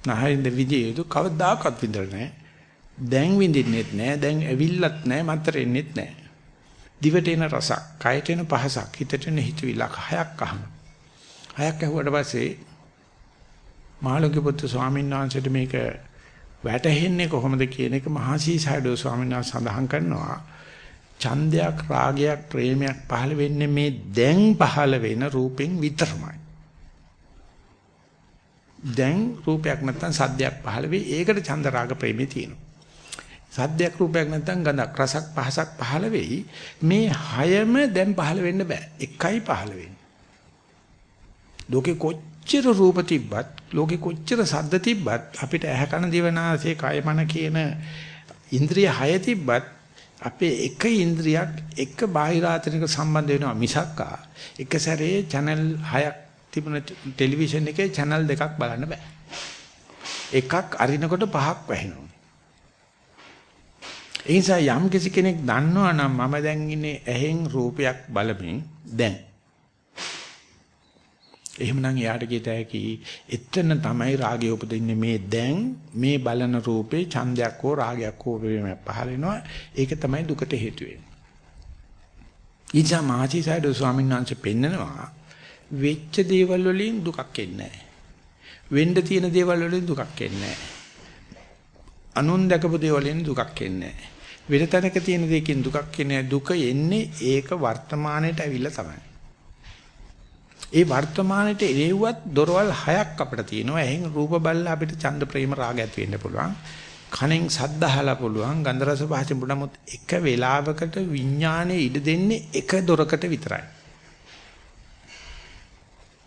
Speaker 1: නහරින්ද විදිය යුතු කවදාකවත් විඳලා නැහැ. දැන් විඳින්නෙත් නැහැ. දැන් ඇවිල්ලත් නැහැ. මතර එන්නෙත් නැහැ. දිවට එන රසක්, කයට එන පහසක්, හිතට එන හිතවිලක් හයක් අහන. හයක් ඇහුවට පස්සේ මහලොකි පුත්තු ස්වාමීන් වහන්සේට මේක වැටහෙන්නේ කොහොමද කියන එක මහසී සයිඩෝ ස්වාමීන් වහන්සේ සඳහන් කරනවා. ඡන්දයක්, රාගයක්, ප්‍රේමයක් පහළ වෙන්නේ මේ දැන් පහළ වෙන රූපෙන් විතරමයි. දැන් රූපයක් නැත්තම් සද්දයක් පහළ වෙයි. ඒකට චන්ද රාග ප්‍රේමේ තියෙනවා. සද්දයක් රූපයක් නැත්තම් ගඳක් රසක් පහසක් පහළ වෙයි. මේ හයම දැන් පහළ වෙන්න බෑ. එකයි පහළ වෙන්නේ. ලෝකේ කොච්චර රූප තිබ්බත්, ලෝකේ කොච්චර සද්ද තිබ්බත් අපිට ඇහැ කන දිවනාසය කය මන කියන ඉන්ද්‍රිය හය තිබ්බත් අපේ එක ඉන්ද්‍රියක් එක බාහිර ආතනික සම්බන්ධ වෙනවා මිසක්කා එක සැරේ channel 6ක් තිබුණ ටෙලිවිෂන් එකේ channel දෙකක් බලන්න බෑ. එකක් අරිනකොට පහක් වැහෙනවා. ඒ නිසා යම් කිසි කෙනෙක් දන්නවා නම් මම දැන් ඉන්නේ ඇහෙන් රූපයක් බලමින් දැන්. එහෙමනම් එයාට කියත හැකි එතන තමයි රාගය උපදින්නේ මේ දැන් මේ බලන රූපේ ඡන්දයක් හෝ රාගයක් හෝ වේමයක් පහල වෙනවා. ඒක තමයි දුකට හේතු වෙන්නේ. ඊජා මාචිසයිඩ් ස්වාමීන් වහන්සේ පෙන්නනවා වෙච්ච දේවල් වලින් දුකක් එන්නේ වෙන්න තියෙන දේවල් වලින් දුකක් එන්නේ අනුන් දැකපු දේවල් වලින් දුකක් එන්නේ වෙන තැනක තියෙන දෙයකින් දුකක් එන්නේ දුක එන්නේ ඒක වර්තමානයේට ඇවිල්ලා තමයි. ඒ වර්තමානයේට එරෙව්වත් දොරවල් හයක් අපිට තියෙනවා. එහෙන් රූප බල්ලා අපිට ඡන්ද ප්‍රේම රාග ඇති වෙන්න පුළුවන්. කනෙන් සද්ද අහලා පුළුවන්. ගන්ධ රස පහසෙන් බුණමුත් එක වේලාවකට විඥානයේ ඉඩ දෙන්නේ එක දොරකට විතරයි.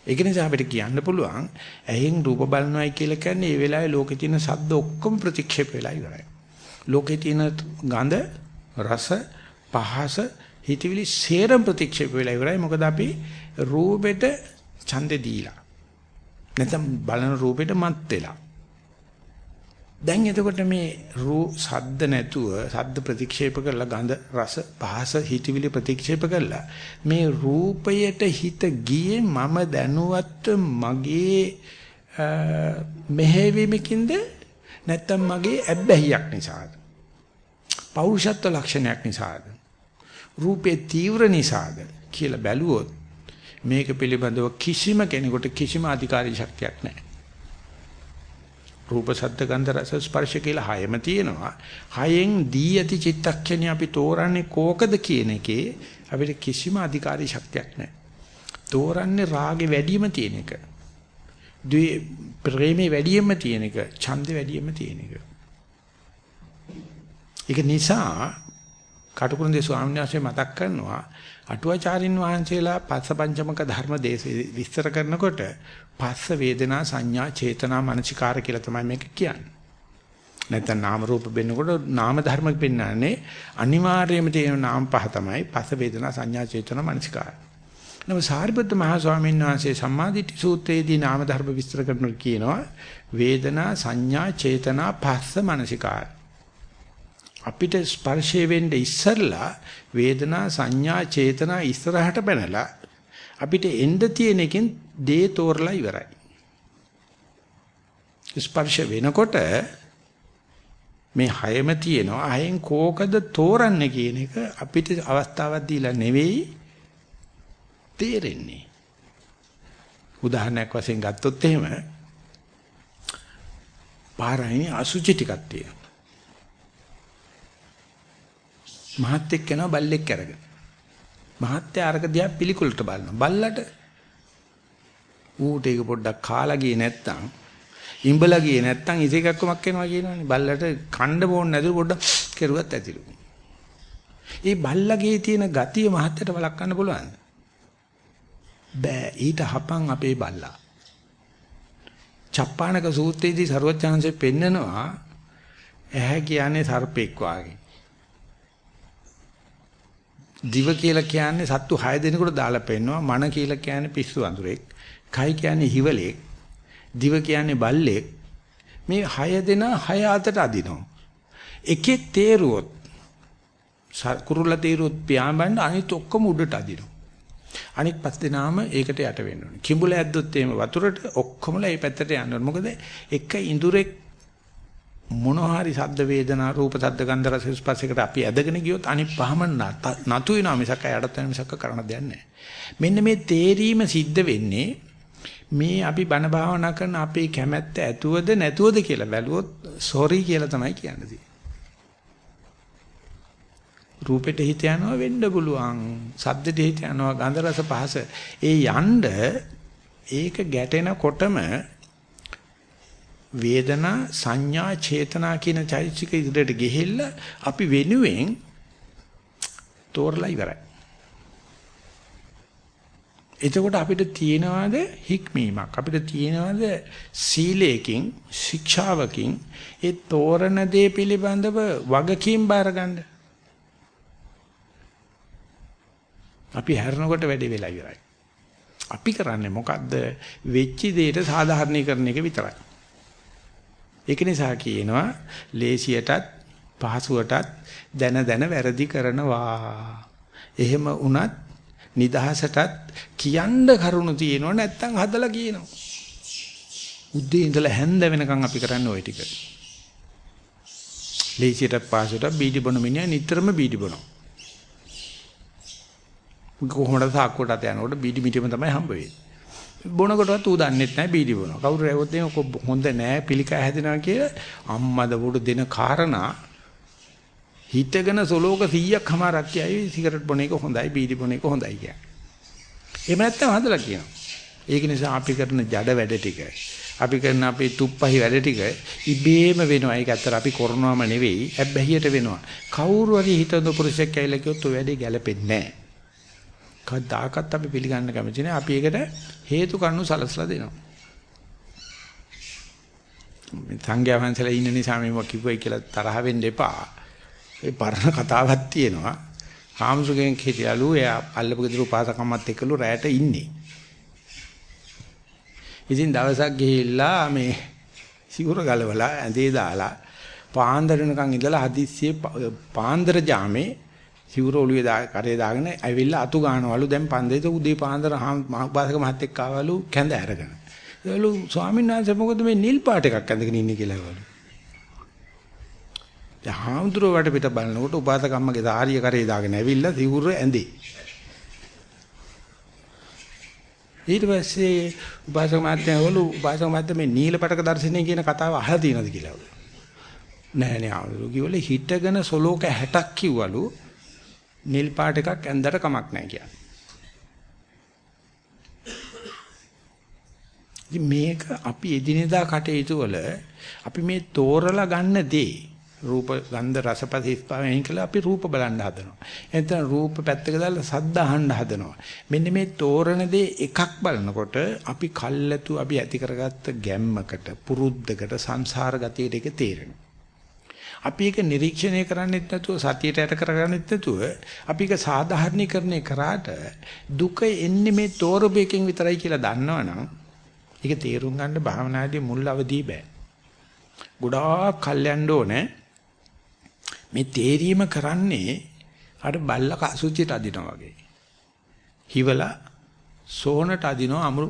Speaker 1: ඒක නිසා අපිට කියන්න පුළුවන් ඇහෙන් රූප බලනවායි කියලා කියන්නේ ඒ වෙලාවේ ලෝකේ තියෙන ශබ්ද ඔක්කොම ප්‍රතික්ෂේප වෙලා ඉවරයි. ලෝකේ තියෙන ගඳ, රස, පහස, හිතවිලි සේරම ප්‍රතික්ෂේප වෙලා ඉවරයි. මොකද අපි රූපෙට ඡන්දේ දීලා. නැත්නම් බලන රූපෙට මත් වෙලා. දැන් එතකොට මේ රූ සද්ද නැතුව සද්ද ප්‍රතික්ෂේප කරලා ගඳ රස පහස හිතවිලි ප්‍රතික්ෂේප කරලා මේ රූපයට හිත ගියේ මම දැනුවත් මගේ මෙහෙවීමකින්ද නැත්නම් මගේ ඇබ්බැහියක් නිසාද පෞරුෂත්ව ලක්ෂණයක් නිසාද රූපේ තීව්‍ර නිසාද කියලා බැලුවොත් මේක පිළිබඳව කිසිම කෙනෙකුට කිසිම අධිකාරී ශක්තියක් නැහැ රූප ශබ්ද ගන්ධ රස ස්පර්ශ කියලා හයම තියෙනවා. හයෙන් දී ඇති චිත්තක්ෂණي අපි තෝරන්නේ කෝකද කියන එකේ අපිට කිසිම අධිකාරී ශක්තියක් නැහැ. තෝරන්නේ රාගේ වැඩිම තියෙන එක. ද්වේ ප්‍රේමේ වැඩිම තියෙන එක, ඡන්දේ වැඩිම තියෙන එක. ඒක නිසා කටුකුරුන්දේ ස්වාමීන් වහන්සේ මතක් කරනවා අටුවාචාරින් වහන්සේලා පස්සපංචමක ධර්ම දේශේ විස්තර කරනකොට පස්ස වේදනා සංඥා චේතනා මනසිකාර කියලා තමයි මේක කියන්නේ. නැත්නම් නාම රූප වෙන්නකොට නාම ධර්ම පෙන්වන්නේ අනිවාර්යයෙන්ම තියෙන නාම පහ තමයි පස්ස වේදනා සංඥා චේතනා මනසිකාර. නම සාරිපුත්ත මහ ස්වාමීන් වහන්සේ සම්මාදිට්ඨි සූත්‍රයේදී නාම ධර්ම විස්තර කරනකොට කියනවා වේදනා සංඥා චේතනා පස්ස මනසිකාර. අපිට ස්පර්ශය වෙන්න ඉස්සරලා වේදනා සංඥා චේතනා ඉස්සරහට බැනලා අපිට එන්න තියෙන එකෙන් දේ තෝරලා ඉවරයි. ස්පර්ශ වෙනකොට මේ හයම තියෙනවා. හයෙන් කෝකද තෝරන්නේ කියන එක අපිට අවස්ථාවක් දීලා නෙවෙයි තේරෙන්නේ. උදාහරණයක් වශයෙන් ගත්තොත් එහෙම පාරයිනේ අසුචි ටිකක් තියෙනවා. මහත් එක්ක යනවා බල්ලෙක් අරගෙන. මහත්ය අරක දිහා පිළිකුලට බලනවා. බල්ලට ඌට ඒක පොඩ්ඩක් කාලා ගියේ නැත්තම් ඉඹලා ගියේ නැත්තම් ඉසේකක්කමක් වෙනවා කියනවනේ. බල්ලට කණ්ඩ බෝන් නැතුව පොඩ්ඩක් කෙරුවත් ඇතිලු. ඒ බල්ලගේ තියෙන ගතිය මහත්යට වළක්වන්න පුළුවන්ද? බෑ. ඊට හපන් අපේ බල්ලා. චප්පානක සූත්‍රයේදී ਸਰවඥාන්සේ පෙන්නනවා ඇහැ කියන්නේ සර්පෙක් වාගේ. දිව කියලා කියන්නේ සත්තු 6 දෙනෙකුට දාලා පෙන්නනවා. මන කියලා කියන්නේ පිස්සු අඳුරෙක්. කයි කියන්නේ හිවලෙක්. දිව කියන්නේ බල්ලෙක්. මේ 6 දෙනා 6 අතට අදිනවා. එකෙක් තේරුවොත් කුරුල්ලා තේරුවොත් පියාඹන්න අනිත් ඔක්කොම උඩට අදිනවා. අනිත් පස් දෙනාම ඒකට යට වෙන්න ඕනේ. කිඹුල ඇද්දොත් එහෙම වතුරට ඔක්කොමලා ඒ පැත්තට යන්න ඕනේ. මොකද එක ඉඳුරෙක් මොනවා හරි සද්ද වේදනා රූප සද්ද ගන්ධ රස ස්පර්ශයකට අපි ඇදගෙන ගියොත් අනිත් පහම නතු වෙනවා මිසක් යටත් වෙන මිසක් කරන්න දෙයක් නැහැ. මෙන්න මේ තේරීම සිද්ධ වෙන්නේ මේ අපි බණ භාවනා කරන අපේ කැමැත්ත ඇතුවද නැතුවද කියලා බැලුවොත් සෝරි කියලා තමයි කියන්නේ. රූපෙට හිත යනවා වෙන්න පුළුවන්. සද්දෙට හිත යනවා ගන්ධ රස පහස. ඒ යන්න ඒක ගැටෙනකොටම වේදනා සංඥා චේතනා කියන චෛතසික ඉදිරියට ගෙහෙilla අපි වෙනුවෙන් තෝරලා ඉවරයි. එතකොට අපිට තියෙනවද හික්මීමක් අපිට තියෙනවද සීලයකින් ශික්ෂාවකින් ඒ තෝරන දේ පිළිබඳව වගකීම් බාරගන්න අපි හැරෙනකොට වැඩේ වෙලා ඉවරයි. අපි කරන්නේ මොකද්ද? වෙච්ච දෙයට සාධාරණීකරණ එක විතරයි. ඒක නිසා කියනවා ලේසියටත් පහසුවටත් දැන දැන වැරදි කරනවා. එහෙම වුණත් නිදහසටත් කියන්න කරුණු තියෙනව නැත්තම් හදලා කියනවා. උදේ ඉඳලා හැන්ද වෙනකන් අපි කරන්නේ ওই ටික. ලේසියට පහසුවට බීඩි බොන මිනිහා නිතරම බීඩි බොනවා. කොහොමද සාක්කුවටත් යනකොට බීඩි මිටිම තමයි හම්බ වෙන්නේ. බොනකොටවත් ඌ දන්නෙත් නැහැ බීඩි බොනවා. කවුරු රැවුවොත් එහෙම හොඳ නැහැ පිළිකා හැදෙනවා කියලා අම්මද බොඩ දෙන කාරණා හිතගෙන සොලෝක 100ක් හමාරක් කියයි සිගරට් බොන එක හොඳයි බීඩි බොන එක හොඳයි කියන්නේ. එහෙම නැත්නම් හදලා කියනවා. ඒක නිසා අපි කරන ජඩ වැඩ ටික අපි කරන අපේ තුප්පහි වැඩ ටික ඉබේම වෙනවා. ඒක ඇත්තට අපි කරනවම නෙවෙයි. හැබැයිට වෙනවා. කවුරු හරි හිතන පුරුෂයෙක් ඇවිල්ලා කිව්වොත් ඔය වැඩේ ගැලපෙන්නේ නැහැ. කවදාකවත් අපි පිළිගන්න කැමති නැහැ. අපි ඒකට හේතු කරුණු සලසලා දෙනවා. සංඝයා වහන්සේලා ඉන්න නිසා මේවා කිව්වයි කියලා තරහ වෙන්න එපා. ඒ පරණ කතාවක් තියෙනවා. හාමුදුරුගෙන් හිටියලු එයා අල්ලපු ගෙදර උපාසකම්මත් එක්කලු රැයට ඉන්නේ. ඉතින් දවසක් ගිහිල්ලා මේ සිවුර ගලවලා ඇඳේ දාලා පාන්දර වෙනකන් ඉඳලා හදිස්සියේ පාන්දර ජාමේ සිවුර ඔළුවේ දා කරේ දාගෙන ඇවිල්ලා අතු ගන්නවලු දැන් පන්දේට උදේ පාන්දර මහපාසක මහත්තයෙක් ආවලු කැඳ අරගෙන. ඒවලු ස්වාමීන් වහන්සේ මොකද මේ නිල් පාට එකක් ඇඳගෙන ඉන්නේ කියලා ඒවලු. දැන් හාමුදුරුව වට පිට බලනකොට උපාසකම්මගේ ධාරිය කරේ දාගෙන ඇවිල්ලා සිවුර ඇඳේ. ඊට පස්සේ උපාසක මහත්තයා වළු උපාසක මහත්තයා මේ නිල පටක දර්ශනය කියන කතාව අහලා තියෙනවද කියලා. නෑ නෑ ආවලු කිව්වල හිටගෙන සොලෝක 60ක් කිව්වලු නිල් පාට එකක් ඇඳට කමක් නැහැ කියන්නේ. ඉතින් මේක අපි එදිනෙදා කටයුතු වල අපි මේ තෝරලා ගන්න දේ රූප ගන්ධ රස පරිස්පාවෙන් කියලා අපි රූප බලන්න හදනවා. එතන රූප පැත්තක දාලා සද්ද අහන්න හදනවා. මෙන්න මේ තෝරන දේ එකක් බලනකොට අපි කල්ැතු අපි ඇති කරගත්ත ගැම්මකට පුරුද්දකට සංසාර ගතියට ඒක තේරෙනවා. අපි ඒක නිරීක්ෂණය කරන්නෙත් නැතුව සතියට යට කරගන්නෙත් නැතුව අපි ඒක සාධාරණීකරණය කරාට දුක එන්නේ මේ තෝරබේකෙන් විතරයි කියලා දන්නවනම් ඒක තේරුම් ගන්න භාවනාදී මුල් අවදී බෑ. ගොඩාක් කල් යන්න ඕනේ. මේ තේරීම කරන්නේ අර බල්ල කසුචිට අදිනවා වගේ. හිවලා සෝනට අදිනවා අමුරු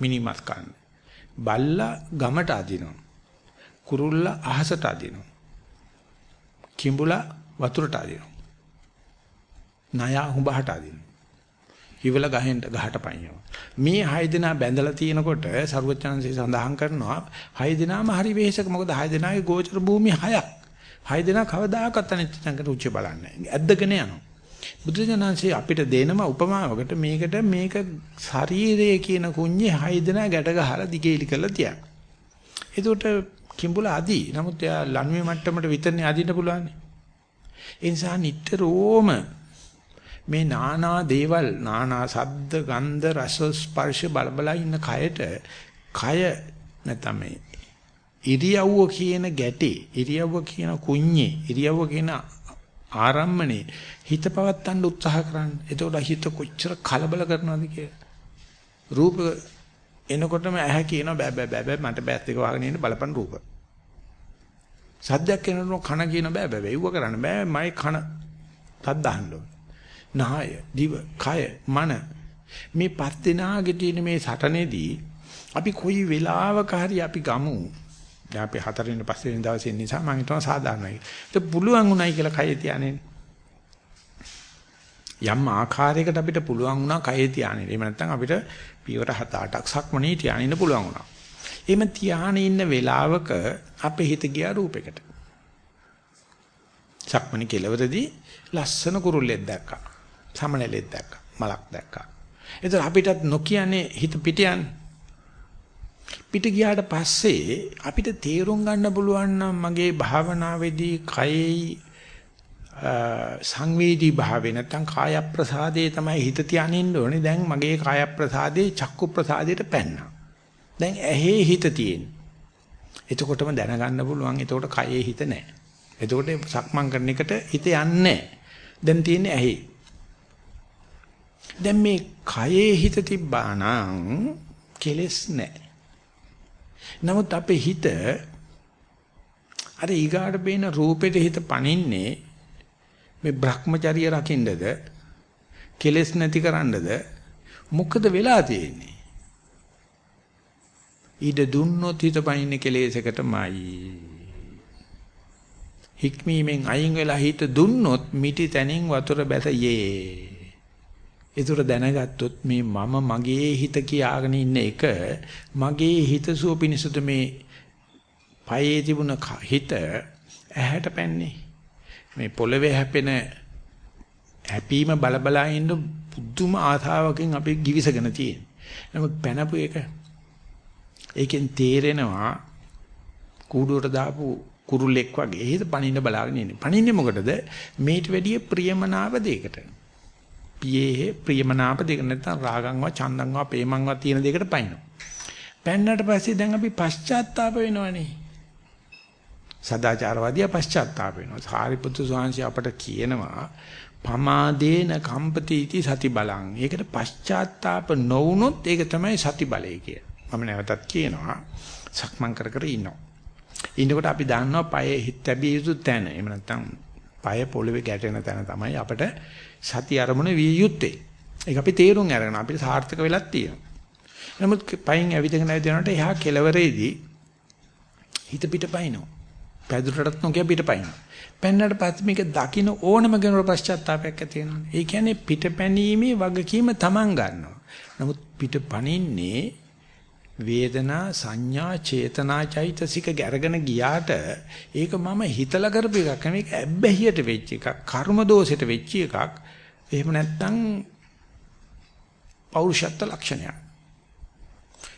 Speaker 1: මිනිමස් කන්න. බල්ලා ගමට අදිනවා. කුරුල්ලා අහසට අදිනවා. කිඹුලා වතුරට අදිනවා. නයා හුඹහට අදිනවා. හිවල ගහෙන් ගහට පයින්නවා. මේ හය දෙනා බැඳලා තියෙනකොට ਸਰවඥාන්සේ සඳහන් කරනවා හය දෙනාම හරි වෙහෙසක මොකද හය දෙනාගේ ගෝචර භූමි හයක්. හය දෙනා කවදාකවත් අනිත් තැනකට උච්ච බලන්නේ නැහැ. ඇද්දගෙන යනවා. බුදුජානන්සේ අපිට දෙනම උපමාවකට මේකට මේක ශරීරයේ කියන කුඤ්ඤේ හය දෙනා ගැට ගහලා දිගේලි කරලා තියන. එතකොට කිඹුල අදී. නමුත් එයා ලණුවේ මට්ටමට විතරනේ අදින්න පුළුවන්. ඒ නිසා නිට්ටරෝම මේ නානා දේවල් නානා ශබ්ද ගන්ධ රස ස්පර්ශ බලබලා ඉන්න කයට කය නැත්නම් මේ ඉරියව්ව කියන ගැටේ, ඉරියව්ව කියන කුඤ්ඤේ, ඉරියව්ව කියන ආරම්මනේ හිත පවත්තන්න උත්සාහ කරන්න. එතකොට හිත කොච්චර කලබල කරනවද කියලා. රූප එනකොටම ඇහැ කියනවා බෑ බෑ බෑ බෑ මට බෑස් දෙක වහගෙන ඉන්න බලපන් රූප. සද්දයක් එනකොට කන කියන බෑ බෑ වෙව්ව කරන්න බෑ මයි කන තත් දාන්න ඕන. නාය, දිව, කය, මන මේ පස් දෙනාගේ තියෙන මේ සටනේදී අපි කොයි වෙලාවක හරි අපි ගමු. දැන් අපි හතරින් පස්වෙනි දවසේ නිසා මම හිතනවා සාධාරණයි. ඒක පුළුවන් උනායි කියලා කයේ තියානේ. යම් ආකාරයකට අපිට පුළුවන් වුණා කයේ තියානේ. එහෙම නැත්නම් අපිට පියවර 7-8ක් සක්මනේ තියාගෙන පුළුවන් වුණා. එහෙම තියාගෙන ඉන්න වෙලාවක අපේ හිත ගියා රූපයකට. සක්මනේ කෙලවරදී ලස්සන කුරුල්ලෙක් දැක්කා. සමනලෙක් දැක්කා. මලක් දැක්කා. එතන අපිටත් නොකියන්නේ හිත පිට යන්නේ. පිට ගියාට පස්සේ අපිට තේරුම් ගන්න පුළුවන් නම් මගේ භාවනාවේදී කයෙහි සංවේදී භාවේ නැත්නම් කාය ප්‍රසාදේ තමයි හිත තියානින්න ඕනේ. දැන් මගේ කාය ප්‍රසාදේ චක්කු ප්‍රසාදයට පැන්නා. දැන් ඇහි හිත තියෙන. එතකොටම දැනගන්න පුළුවන්. එතකොට කයේ හිත නැහැ. එතකොට සක්මන් කරන එකට හිත යන්නේ දැන් තියෙන්නේ ඇහි. දැන් මේ කයේ හිත තිබ්බා නම් කෙලස් නැහැ. නමුත් අපේ හිත අර ඊගාට පේන රූපෙට හිත පනින්නේ මේ Brahmacharya රකින්නද? කෙලස් නැති කරන්නද? මොකද වෙලා තියෙන්නේ? ඊට දුන්නොත් හිත පනින්නේ කෙලෙසකටමයි. හික්මීමෙන් අයින් වෙලා හිත දුන්නොත් මිටි තැනින් වතුර බැසයේ ඒතර දැනගත්තොත් මේ මම මගේ හිත කියාගෙන ඉන්න එක මගේ හිත සුව පිණිසද මේ පයේ තිබුණ හිත ඇහැට පැන්නේ. මේ පොළවේ හැපෙන හැපීම බලබලා ඉන්න පුදුම ආසාවකින් අපි givisගෙන තියෙන. නමුත් පැනපු එක ඒකෙන් තේරෙනවා කූඩුවට දාපු කුරුල්ලෙක් වගේ හිත පනින්න බලාගෙන ඉන්නේ. පනින්නේ මොකටද? මේට වැඩිය ප්‍රියමනාප දෙයකට. පියේ ප්‍රියමනාප දෙක නැත්නම් රාගංවා චන්දංවා ප්‍රේමංවා තියෙන දෙයකට පයින්නවා. පැන්නට පස්සේ දැන් අපි පශ්චාත්තාප වෙනවනේ. සදාචාරවාදී පශ්චාත්තාප වෙනවා. සාරිපුත්තු ස්වාමීන් අපට කියනවා පමාදේන කම්පතිටි සති බලං. ඒකට පශ්චාත්තාප නොවුනොත් ඒක තමයි සති බලය කිය. මම නැවතත් කියනවා සක්මන් කර කර ඉන්නවා. ඉන්නකොට අපි දන්නවා පයේ හිත තැබිය යුතු තැන. එහෙම නැත්නම් පය පොළවේ ගැටෙන තැන තමයි අපිට සති අරමුණ විය යුත්තේ. ඒක අපි තේරුම් අරගෙන අපිට සාර්ථක වෙලක් තියෙනවා. නමුත් පයින් ඇවිදගෙන ඇවිදිනකොට එහා කෙලවරේදී හිත පිට පයින්නවා. පැදුරටත් නොකිය පිට පයින්නවා. පෙන්නට පස්සේ මේක දකින්න ඕනම කෙනෙකුට පශ්චාත්තාවයක් ඇති වෙනවා. ඒ කියන්නේ පිටපැනීමේ වගකීම Taman ගන්නවා. නමුත් පිටපණින්නේ වේදනා සංඥා චේතනා චෛතසික ගැරගෙන ගියාට ඒක මම හිතලා කරපු එකක් නෙමෙයි ඒක ඇබ්බැහියට වෙච්ච එකක් කර්ම දෝෂයට වෙච්ච එකක් එහෙම නැත්නම් පෞරුෂත්ව ලක්ෂණයක්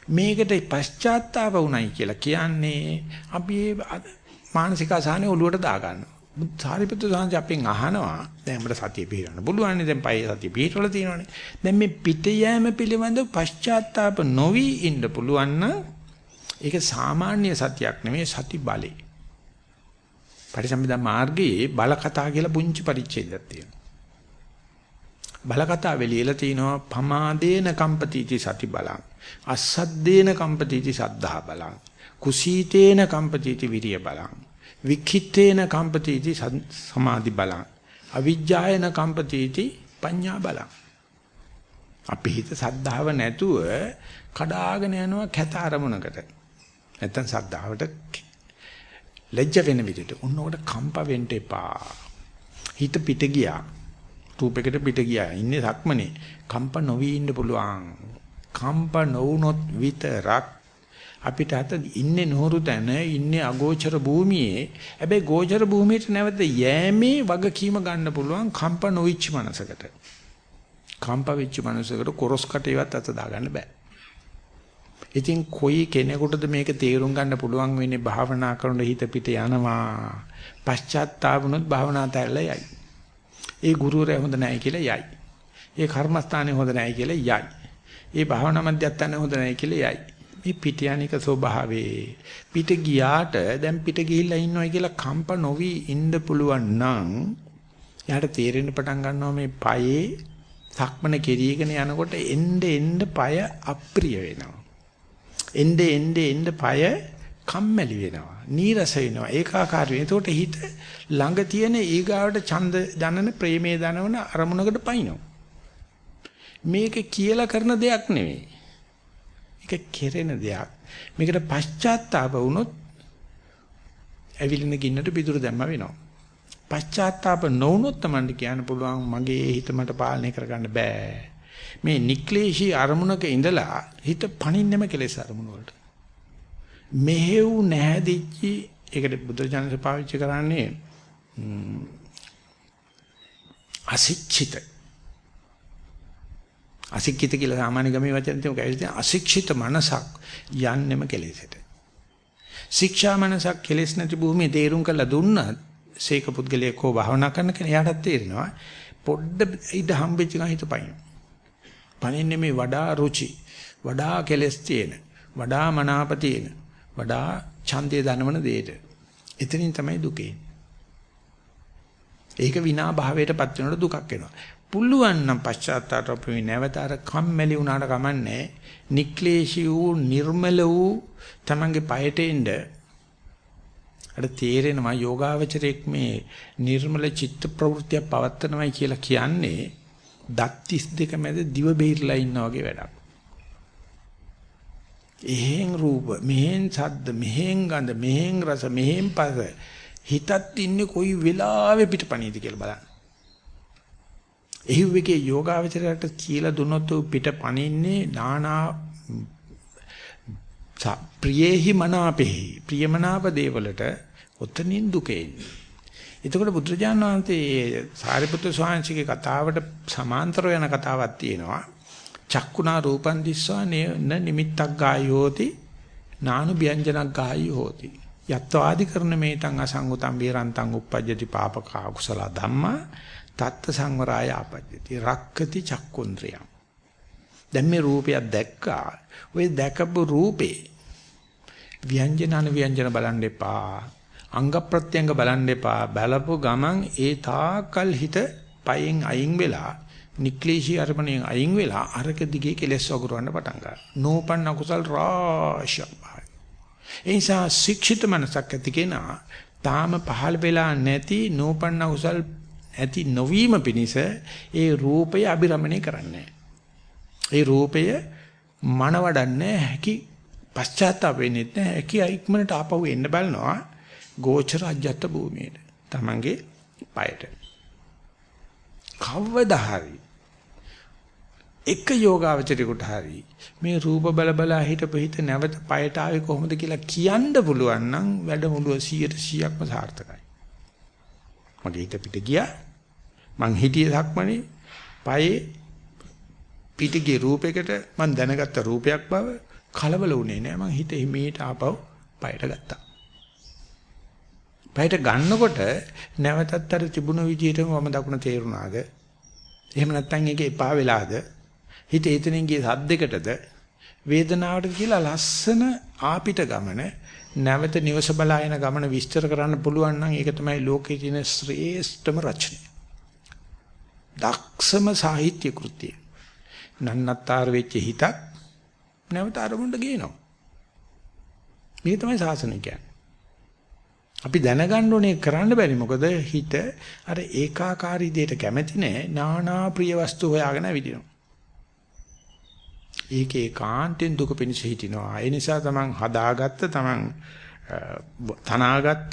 Speaker 1: මේකට පශ්චාත්තාප වුණයි කියලා කියන්නේ අපි මානසික අසහනේ ඔලුවට දා ගන්නවා සාරිපුත්‍ර සාංශ අපෙන් අහනවා දැන් අපිට සතිය පිළිගන්න පුළුවන් නේ? දැන් පය සතිය පිළිවල තියෙනවානේ. දැන් මේ පිට යෑම පිළිබඳ පශ්චාත්තාප නොවි ඉන්න පුළුවන් නම් ඒක සාමාන්‍ය සතියක් නෙමෙයි සති බලේ පරිසම්පදා මාර්ගයේ බල කතා කියලා පුංචි පරිච්ඡේදයක් තියෙනවා. බල කතා වෙලියලා තිනවා පමාදේන කම්පතිති සති බලං අස්සද්දේන කම්පතිති සද්ධා බලං. කුසීතේන කම්පතිති විරිය බලං. වික්ඛිතේන කම්පතිති සමාධි බලං. අවිජ්ජායන කම්පතිති පඤ්ඤා බලං. අපි හිත සද්ධාව නැතුව කඩාගෙන යනවා කැත අරමුණකට. නැත්තම් සද්ධාවට ලැජ්ජ වෙන විදිහට. උන්නෝකට කම්ප වෙන්න එපා. හිත පිට ගියා. රූපයකට පිට ගියා. ඉන්නේ සක්මනේ. කම්ප නොවි ඉන්න පුළුවන්. කම්ප නොවුනොත් විතරක් අපිට අත ඉන්නේ නොහුරු තැන ඉන්නේ අගෝචර භූමියේ. හැබැයි ගෝචර භූමියට නැවත යෑමේ වගකීම ගන්න පුළුවන් කම්ප නොවිච්ච මනසකට. කම්ප වෙච්ච මනසකට කොරස් කටේවත් අත දාගන්න බෑ. ඉතින් කොයි කෙනෙකුටද මේක තේරුම් ගන්න පුළුවන් වෙන්නේ? භාවනා කරන හිත පිට යනවා. පශ්චාත්තාපුනොත් භාවනා තැල්ලා යයි. ඒ ගුරුවරයා හොඳ නැහැ කියලා යයි. ඒ කර්මස්ථානේ හොඳ නැහැ කියලා යයි. ඒ භාවනා මධ්‍යස්ථානේ හොඳ නැහැ කියලා යයි. මේ පිට යනික ස්වභාවේ පිට ගියාට දැන් පිට ගිහිල්ලා ඉන්නවයි කියලා කම්ප නොවි ඉන්න පුළුවන් නම් යාට තේරෙන්න පටන් ගන්නවා මේ පයේ සක්මන කෙරීගෙන යනකොට එnde එnde පය අප්‍රිය වෙනවා. එnde එnde එnde පය කම්මැලි වෙනවා. නීරස වෙනවා. ඒකාකාරී වෙනවා. එතකොට හිත ළඟ තියෙන ඊගාවට ඡන්ද දනන ප්‍රේමයේ දනවන අරමුණකට පයින්නවා. මේක කියලා කරන දෙයක් නෙවෙයි. ඒක කෙරෙන දෙයක්. මේකට පශ්චාත්තාප වුණොත් ඇවිලින ගින්නට පිටුරු දැම්ම වෙනවා. පශ්චාත්තාප නොවුනොත් තමයි කියන්න පුළුවන් මගේ හිත මට පාලනය කරගන්න බෑ. මේ නික්ලේශී අරමුණක ඉඳලා හිත පණින්නෙම කෙලෙස් අරමුණ වලට. මෙහෙව් නැහැදිච්චි ඒකට බුදුරජාණන් පාවිච්චි කරන්නේ අසික්ෂිත අසික්ෂිත කියලා සාමාන්‍ය ගමේ වචන තියෙන කැවිද අසික්ෂිත මනසක් යන්නෙම කෙලෙසට. ශික්ෂා මනසක් කෙලෙස් නැති භූමියේ තේරුම් කරලා දුන්නත් සීක පුද්ගලයෙක් හෝ භාවනා කරන කෙනාට තේරෙනවා පොඩ්ඩ ඉඳ හම්බෙච්ච ගමන් හිතපයින්. පණින්නේ මේ වඩා රුචි, වඩා කෙලස් තියෙන, වඩා මනාප තියෙන, වඩා ඡන්දය දනවන දෙයට. එතනින් තමයි දුකේ. ඒක විනා භාවයටපත් වෙනකොට දුකක් එනවා. පුළුවන් නම් පශ්චාත්තාප වෙමි නැවත අර කම්මැලි වුණාට කමන්නේ. නික්ලේශී වූ නිර්මල වූ තමන්ගේ පයට එන්න අර තේරෙනවා යෝගාවචරයක් මේ නිර්මල චිත්ත ප්‍රවෘත්තිය පවත්නවායි කියලා කියන්නේ දත් 32 මැද දිව බේරලා ඉන්නා වගේ වැඩක්. එහෙන් රූප, මෙහෙන් ශබ්ද, මෙහෙන් ගඳ, මෙහෙන් රස, මෙහෙන් පස හිතත් ඉන්නේ කොයි වෙලාවෙ පිටපණීද කියලා බලන්න. එහි වෙකේ යෝගාවචරයට කියලා දුන්නොත් පිට පණින්නේ නානා ප්‍රියේහි මනාපෙහි. ප්‍රියමනාප දේවලට ඔතනින් දුකේ එතකොට බුදුරජාණන් වහන්සේ සාරිපුත්‍ර ස්වාමීන්ගේ කතාවට සමාන්තර වෙන කතාවක් තියෙනවා. චක්කුණා රූපන් දිස්වා න නිමිත්තක් ගායෝති නානු ව්‍යංජනක් ගායෝති යත්වාදි කරන මේතං අසංගතං වීරන්තං uppajjati papaka kusala dhamma තත්ත සංවරාය ආපජ්ජති රක්කති චක්කුන්ද්‍රියං දැන් මේ රූපයක් දැක්කා ඔය දැකපු රූපේ ව්‍යංජන අනුව්‍යංජන බලන්න එපා. අංග ප්‍රත්‍යංග බලන්න එපා. බලපු ගමන් ඒ තාකල් හිත පයෙන් අයින් වෙලා නික්ලේශී අරමුණෙන් අයින් වෙලා අරක දිගේ කෙලස් වගුරවන්න පටන් ගන්නවා. නෝපන්න කුසල් රාශියක් පහයි. ඒ නිසා ශික්ෂිත මනසක් ඇති කෙනා තාම පහළ වෙලා නැති නෝපන්න කුසල් ඇති නොවීම පිණිස ඒ රූපය අබිරමණය කරන්නේ. ඒ රූපය මනවඩන්නේ හැකි පශ්චාත්තාප වෙන්නේ නැහැ. කියා ඉක්මනට ආපහු එන්න බලනවා ගෝචර අජත්ත භූමියට. Tamange පයට. කවදා හරි එක යෝගාවචරයකට හරි මේ රූප බල බල හිටපු හිත නැවත පයට ආවේ කොහොමද කියලා කියන්න පුළුවන් නම් වැඩමුළුව 100%ක්ම සාර්ථකයි. මගේ හිත පිට ගියා. මං හිටියේ ධක්මනේ පයේ පිටිගේ රූපයකට මං දැනගත්ත රූපයක් බව කලබල වුණේ නෑ මං හිත හිමීට ආපහු පයට ගත්තා. පයට ගන්නකොට නැවතත් අර තිබුණ විදිහටම වම දකුණ තේරුණාද? එහෙම නැත්නම් ඒක එපා වෙලාද? හිත එතනින් ගියේ සද්දයකටද වේදනාවටද කියලා ලස්සන ආපිට ගමන නැවත නිවස බලායන ගමන විස්තර කරන්න පුළුවන් නම් ඒක තමයි ලෝකයේ තියෙන ශ්‍රේෂ්ඨම රචනය. දක්ෂම සාහිත්‍ය කෘතිය. නන්නත්තර වෙච්ච හිතක් නැවත අරමුණට ගේනවා. මේක තමයි සාසනය කියන්නේ. අපි දැනගන්න ඕනේ කරන්න බැරි මොකද හිත අර ඒකාකාරී දෙයට කැමති නෑ නානා ප්‍රිය වස්තු හොයාගෙන විදිනවා. ඒක ඒකාන්තෙන් දුක පිණිස හිටිනවා. ඒ නිසා තමන් හදාගත්ත තමන් තනාගත්ත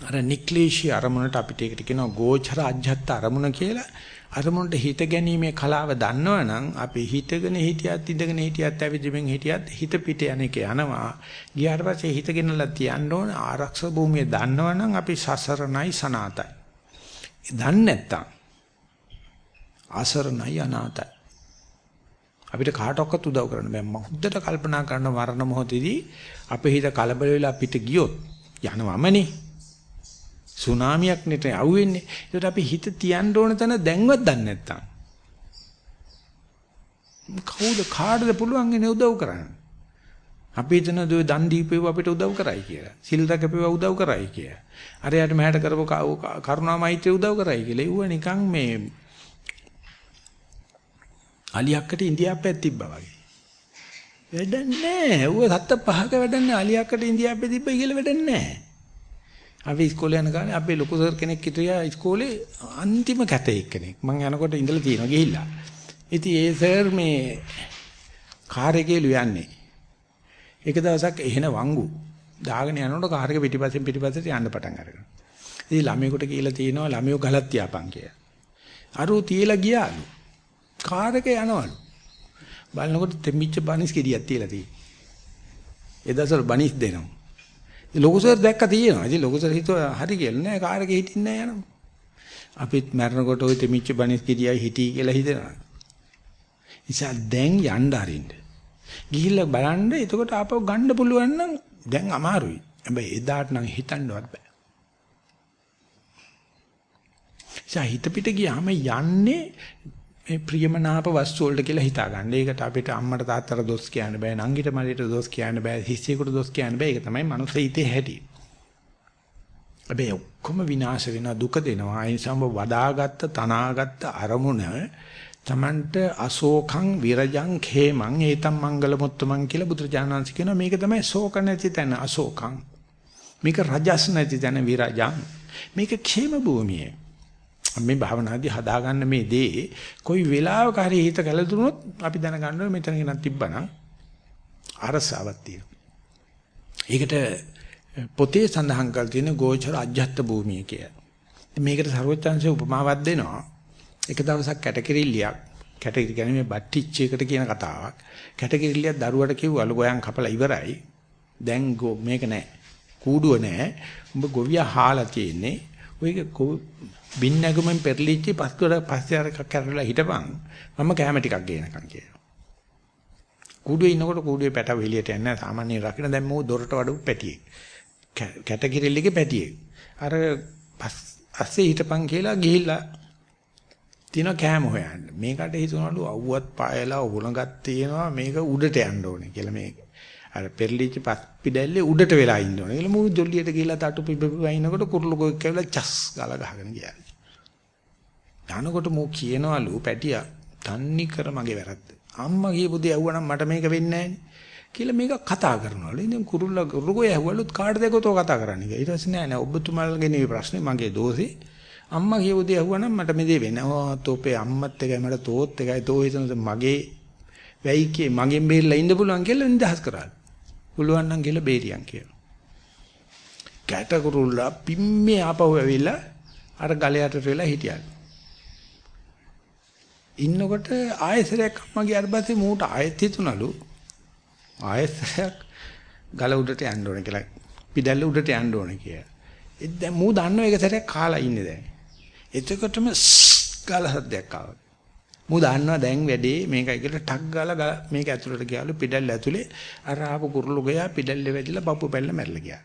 Speaker 1: අර නික්ලේශී අරමුණට අපිට ඒකට කියනවා ගෝචර අජ්ජත් අරමුණ කියලා. අරමුණට හිත ගැනීමේ කලාව දන්නවනම් අපි හිතගෙන හිටියත් ඉඳගෙන හිටියත් ඇවිදින්මින් හිටියත් හිත පිට යන එක යනවා. ගියාට පස්සේ හිත ගෙනලා තියන්න ඕන ආරක්ෂක භූමිය දන්නවනම් අපි සසරණයි සනාතයි. දන්නේ නැත්තම් අසරණයි අනාතයි. අපිට කාටවත් උදව් කරන්න බෑ. මුද්දට කල්පනා කරන මරණ මොහොතේදී අපේ හිත කලබල වෙලා පිට ගියොත් යනවමනේ. සුනාමියක් නෙට යවෙන්නේ. ඒකට අපි හිත තියන්න ඕන තැන දැන්වත් දන්නේ නැත්තම්. කවුද කාටද පුළුවන් ඉන්නේ උදව් කරන්න? අපි හිතන දෝ දන් දීපේව අපිට උදව් කරයි කියලා. සිල් රැකපේව උදව් කරයි කියලා. අරයට මහට කරපු කරුණා මෛත්‍රිය උදව් කරයි කියලා. ඒව නිකන් මේ අලියක්කට ඉන්දියාප්පයක් තිබ්බා වගේ. වැඩක් නැහැ. ඌ සත්ත පහක වැඩක් නැහැ. අලියක්කට ඉන්දියාප්පේ තිබ්බයි කියලා වැඩක් නැහැ. අපි ඉස්කෝලේ යන කාලේ අපේ ලොකු සර් කෙනෙක් හිටියා ඉස්කෝලේ අන්තිම කැතේ කෙනෙක්. මං යනකොට ඉඳලා තියෙනවා ගිහිල්ලා. ඉතින් ඒ සර් මේ කාර් එකේ ලියන්නේ. එක දවසක් එහෙන වංගු දාගෙන යනකොට කාර් එක පිටිපස්සෙන් පිටිපස්සට යන්න පටන් අරගෙන. ඉතින් ළමයෙකුට කියලා තියෙනවා ළමයෝ ගලක් තියාපන් කියලා. අරෝ තියලා ගියාලු. කාර් එක යනවලු. බලනකොට තෙමිච්ච බනිස් කෙඩියක් තියලා තියෙනවා. ඒ දවස්වල බනිස් දෙනවා. ලොකු සර් දැක්ක තියෙනවා. ඉතින් ලොකු සර් හිතුවා හරි කියලා නෑ කාර් එකේ හිටින්නේ නෑ යනවා. අපිත් මැරෙනකොට ওই තෙමිච්ච බනිස් කෙඩියයි හිටී කියලා හිතනවා. නිසා දැන් යන්න අරින්න. ගිහිල්ලා බලන්න එතකොට ආපහු ගන්න පුළුවන් නම් දැන් අමාරුයි. හැබැයි එදාට නම් හිතන්නවත් බෑ. හිත පිට ගියාම යන්නේ මේ ප්‍රියමනාප වස්තු වලට කියලා හිතා ගන්න. ඒකට අපිට අම්මට තාත්තට දොස් කියන්න බෑ. නංගිට මල්ලිට දොස් කියන්න බෑ. හිස්සියෙකුට දොස් කියන්න බෑ. ඒක තමයි මනුස්ස හිතේ හැටි. හැබැයි ඔක්කොම විනාශ වෙනවා දුක දෙනවා. ඒ නිසාම වදාගත්ත තනාගත්ත අරමුණ තමන්ට අශෝකං විරජං khේමං ඒතම් මංගල මුත්තමන් කියලා බුදුරජාණන් වහන්සේ කියනවා මේක තමයි ශෝක නැති තැන අශෝකං මේක රජස් නැති තැන විරජං මේක khේම භූමිය මේ භාවනාදී හදාගන්න මේ දේ කොයි වෙලාවක හරි හිත කැළදුනොත් අපි දැනගන්න ඕනේ මෙතන ගෙනත් තිබ්බනම් අරසාවක් තියෙනවා. ඒකට පොතේ සඳහන් කරලා තියෙන ගෝචර අජ්ජත් භූමිය කියලා. මේකට ਸਰවචන්සේ උපමාවක් දෙනවා. එක දවසක් කැටකිරිල්ලියක් කැටකිරි කියන්නේ මේ බට්ටිච්චයකට කියන කතාවක්. කැටකිරිල්ලියක් දරුවට කිව්වලු ගෝයන් කපලා ඉවරයි. දැන් මේක නෑ. කූඩුව නෑ. උඹ ගොවියා හාලා තියෙන්නේ. ඔයක බින් නැගුමෙන් පෙරලිච්ච පස්වර පස්සේ අර කැරලා හිටපන් මම කැම ටිකක් ගේනකම් කියලා. කූඩුවේ ඉන්නකොට කූඩුවේ පැටව එළියට යන්නේ සාමාන්‍ය රකින්න දැන් මෝ දොරට වඩු පැටියෙක්. කැටකිරිල්ලගේ පැටියෙක්. අර පස්සේ හිටපන් කියලා ගිහිල්ලා තින කෑම හොයන්න. මේකට හිතනවලු අවුවත් පායලා උලඟක් තියෙනවා මේක උඩට යන්න ඕනේ කියලා මේක. අර පෙරලිච්ච පස් පිටැල්ලේ උඩට වෙලා ඉන්න ඕනේ. ඒල මූ ජොල්ලියට ගිහලා තටු පිපිපිනකොට කුරුළු ගොක් කැවිලා චස් ගාලා ගහගෙන ගියා. යනකොට මූ කියනවලු පැටියා තන්නි කර මගේ වැරද්ද. අම්මා කියපු දේ ඇහුවනම් මට මේක වෙන්නේ කියලා මේක කතා කරනවලු. ඉතින් කුරුල්ල කුරුගෝ ඇහුවලුත් කාටද ඒකතෝ කතා කරන්නේ. ඊට පස්සේ නෑ නෑ ඔබතුමාලගේ නෙවෙයි ප්‍රශ්නේ මගේ දෝෂේ. අම්මා කියපු දේ ඇහුවනම් මට මේ දේ වෙනවා. තෝපේ අම්මත් එකයි මට තෝත් එකයි තෝ හිතනද මගේ වෙයි කිය මගෙන් බේරලා ඉන්න පුළුවන් කියලා නිදහස් කරා. පුළුවන් නම් ගිහලා බේරියන් කියලා. කැටකුරුල්ලා පිම්මේ ආපහු ඇවිල්ලා අර ගලයට වෙලා හිටියා. ඉන්නකොට ආයෙසරයක් අම්මගේ අරපස්සේ මූට ආයෙත් හිතුණලු ආයෙසරයක් ගල උඩට යන්න ඕනේ කියලා. පිටැල්ල උඩට යන්න ඕනේ කියලා. ඒ දැන් මූ දන්නව ඒක සැරයක් කාලා ඉන්නේ දැන්. එතකොටම ගල හද්දයක් ආවා. මු දන්නවා දැන් වැඩේ මේකයි කියලා ටක් ගාලා මේක ඇතුළට ගියාලු පිටල්ල ඇතුලේ අර ආපු කුරුළු ගයා පිටල්ලේ වැදිලා පපුව පැල්ල මැරලා ගියා.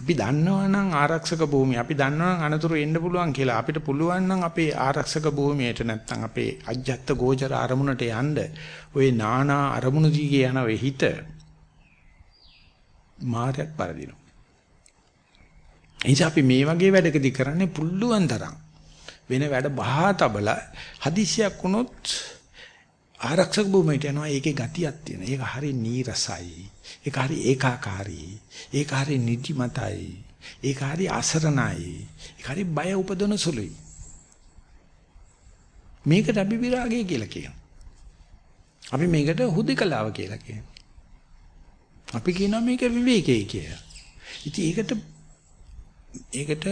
Speaker 1: අපි දන්නවනම් ආරක්ෂක භූමිය අපි දන්නවනම් අනතුරු එන්න පුළුවන් කියලා අපිට පුළුවන් නම් අපේ ආරක්ෂක භූමියට නැත්තම් අපේ අජ්ජත් ගෝචර අරමුණට යන්න ওই නානා අරමුණු දිගේ යන වෙ හිත මාරයක් පරදිනවා. එනිසා අපි මේ වගේ වැඩකදී කරන්නේ පුළුවන් තරම් වෙන වැඩ බහා තබලා හදිසියක් වුණොත් ආරක්ෂක භූමියට යනවා ඒකේ ගතියක් තියෙන. ඒක හරි නීරසයි. ඒක හරි ඒකාකාරී. ඒක හරි නිදිමතයි. ඒක හරි අසරණයි. ඒක හරි බය උපදවන සුළුයි. මේකට අපි විරාගය කියලා කියනවා. අපි මේකට හුදකලාව කියලා කියනවා. අපි කියනවා මේක විවේකයේ කියලා. ඉතින් ඒකට ඒකට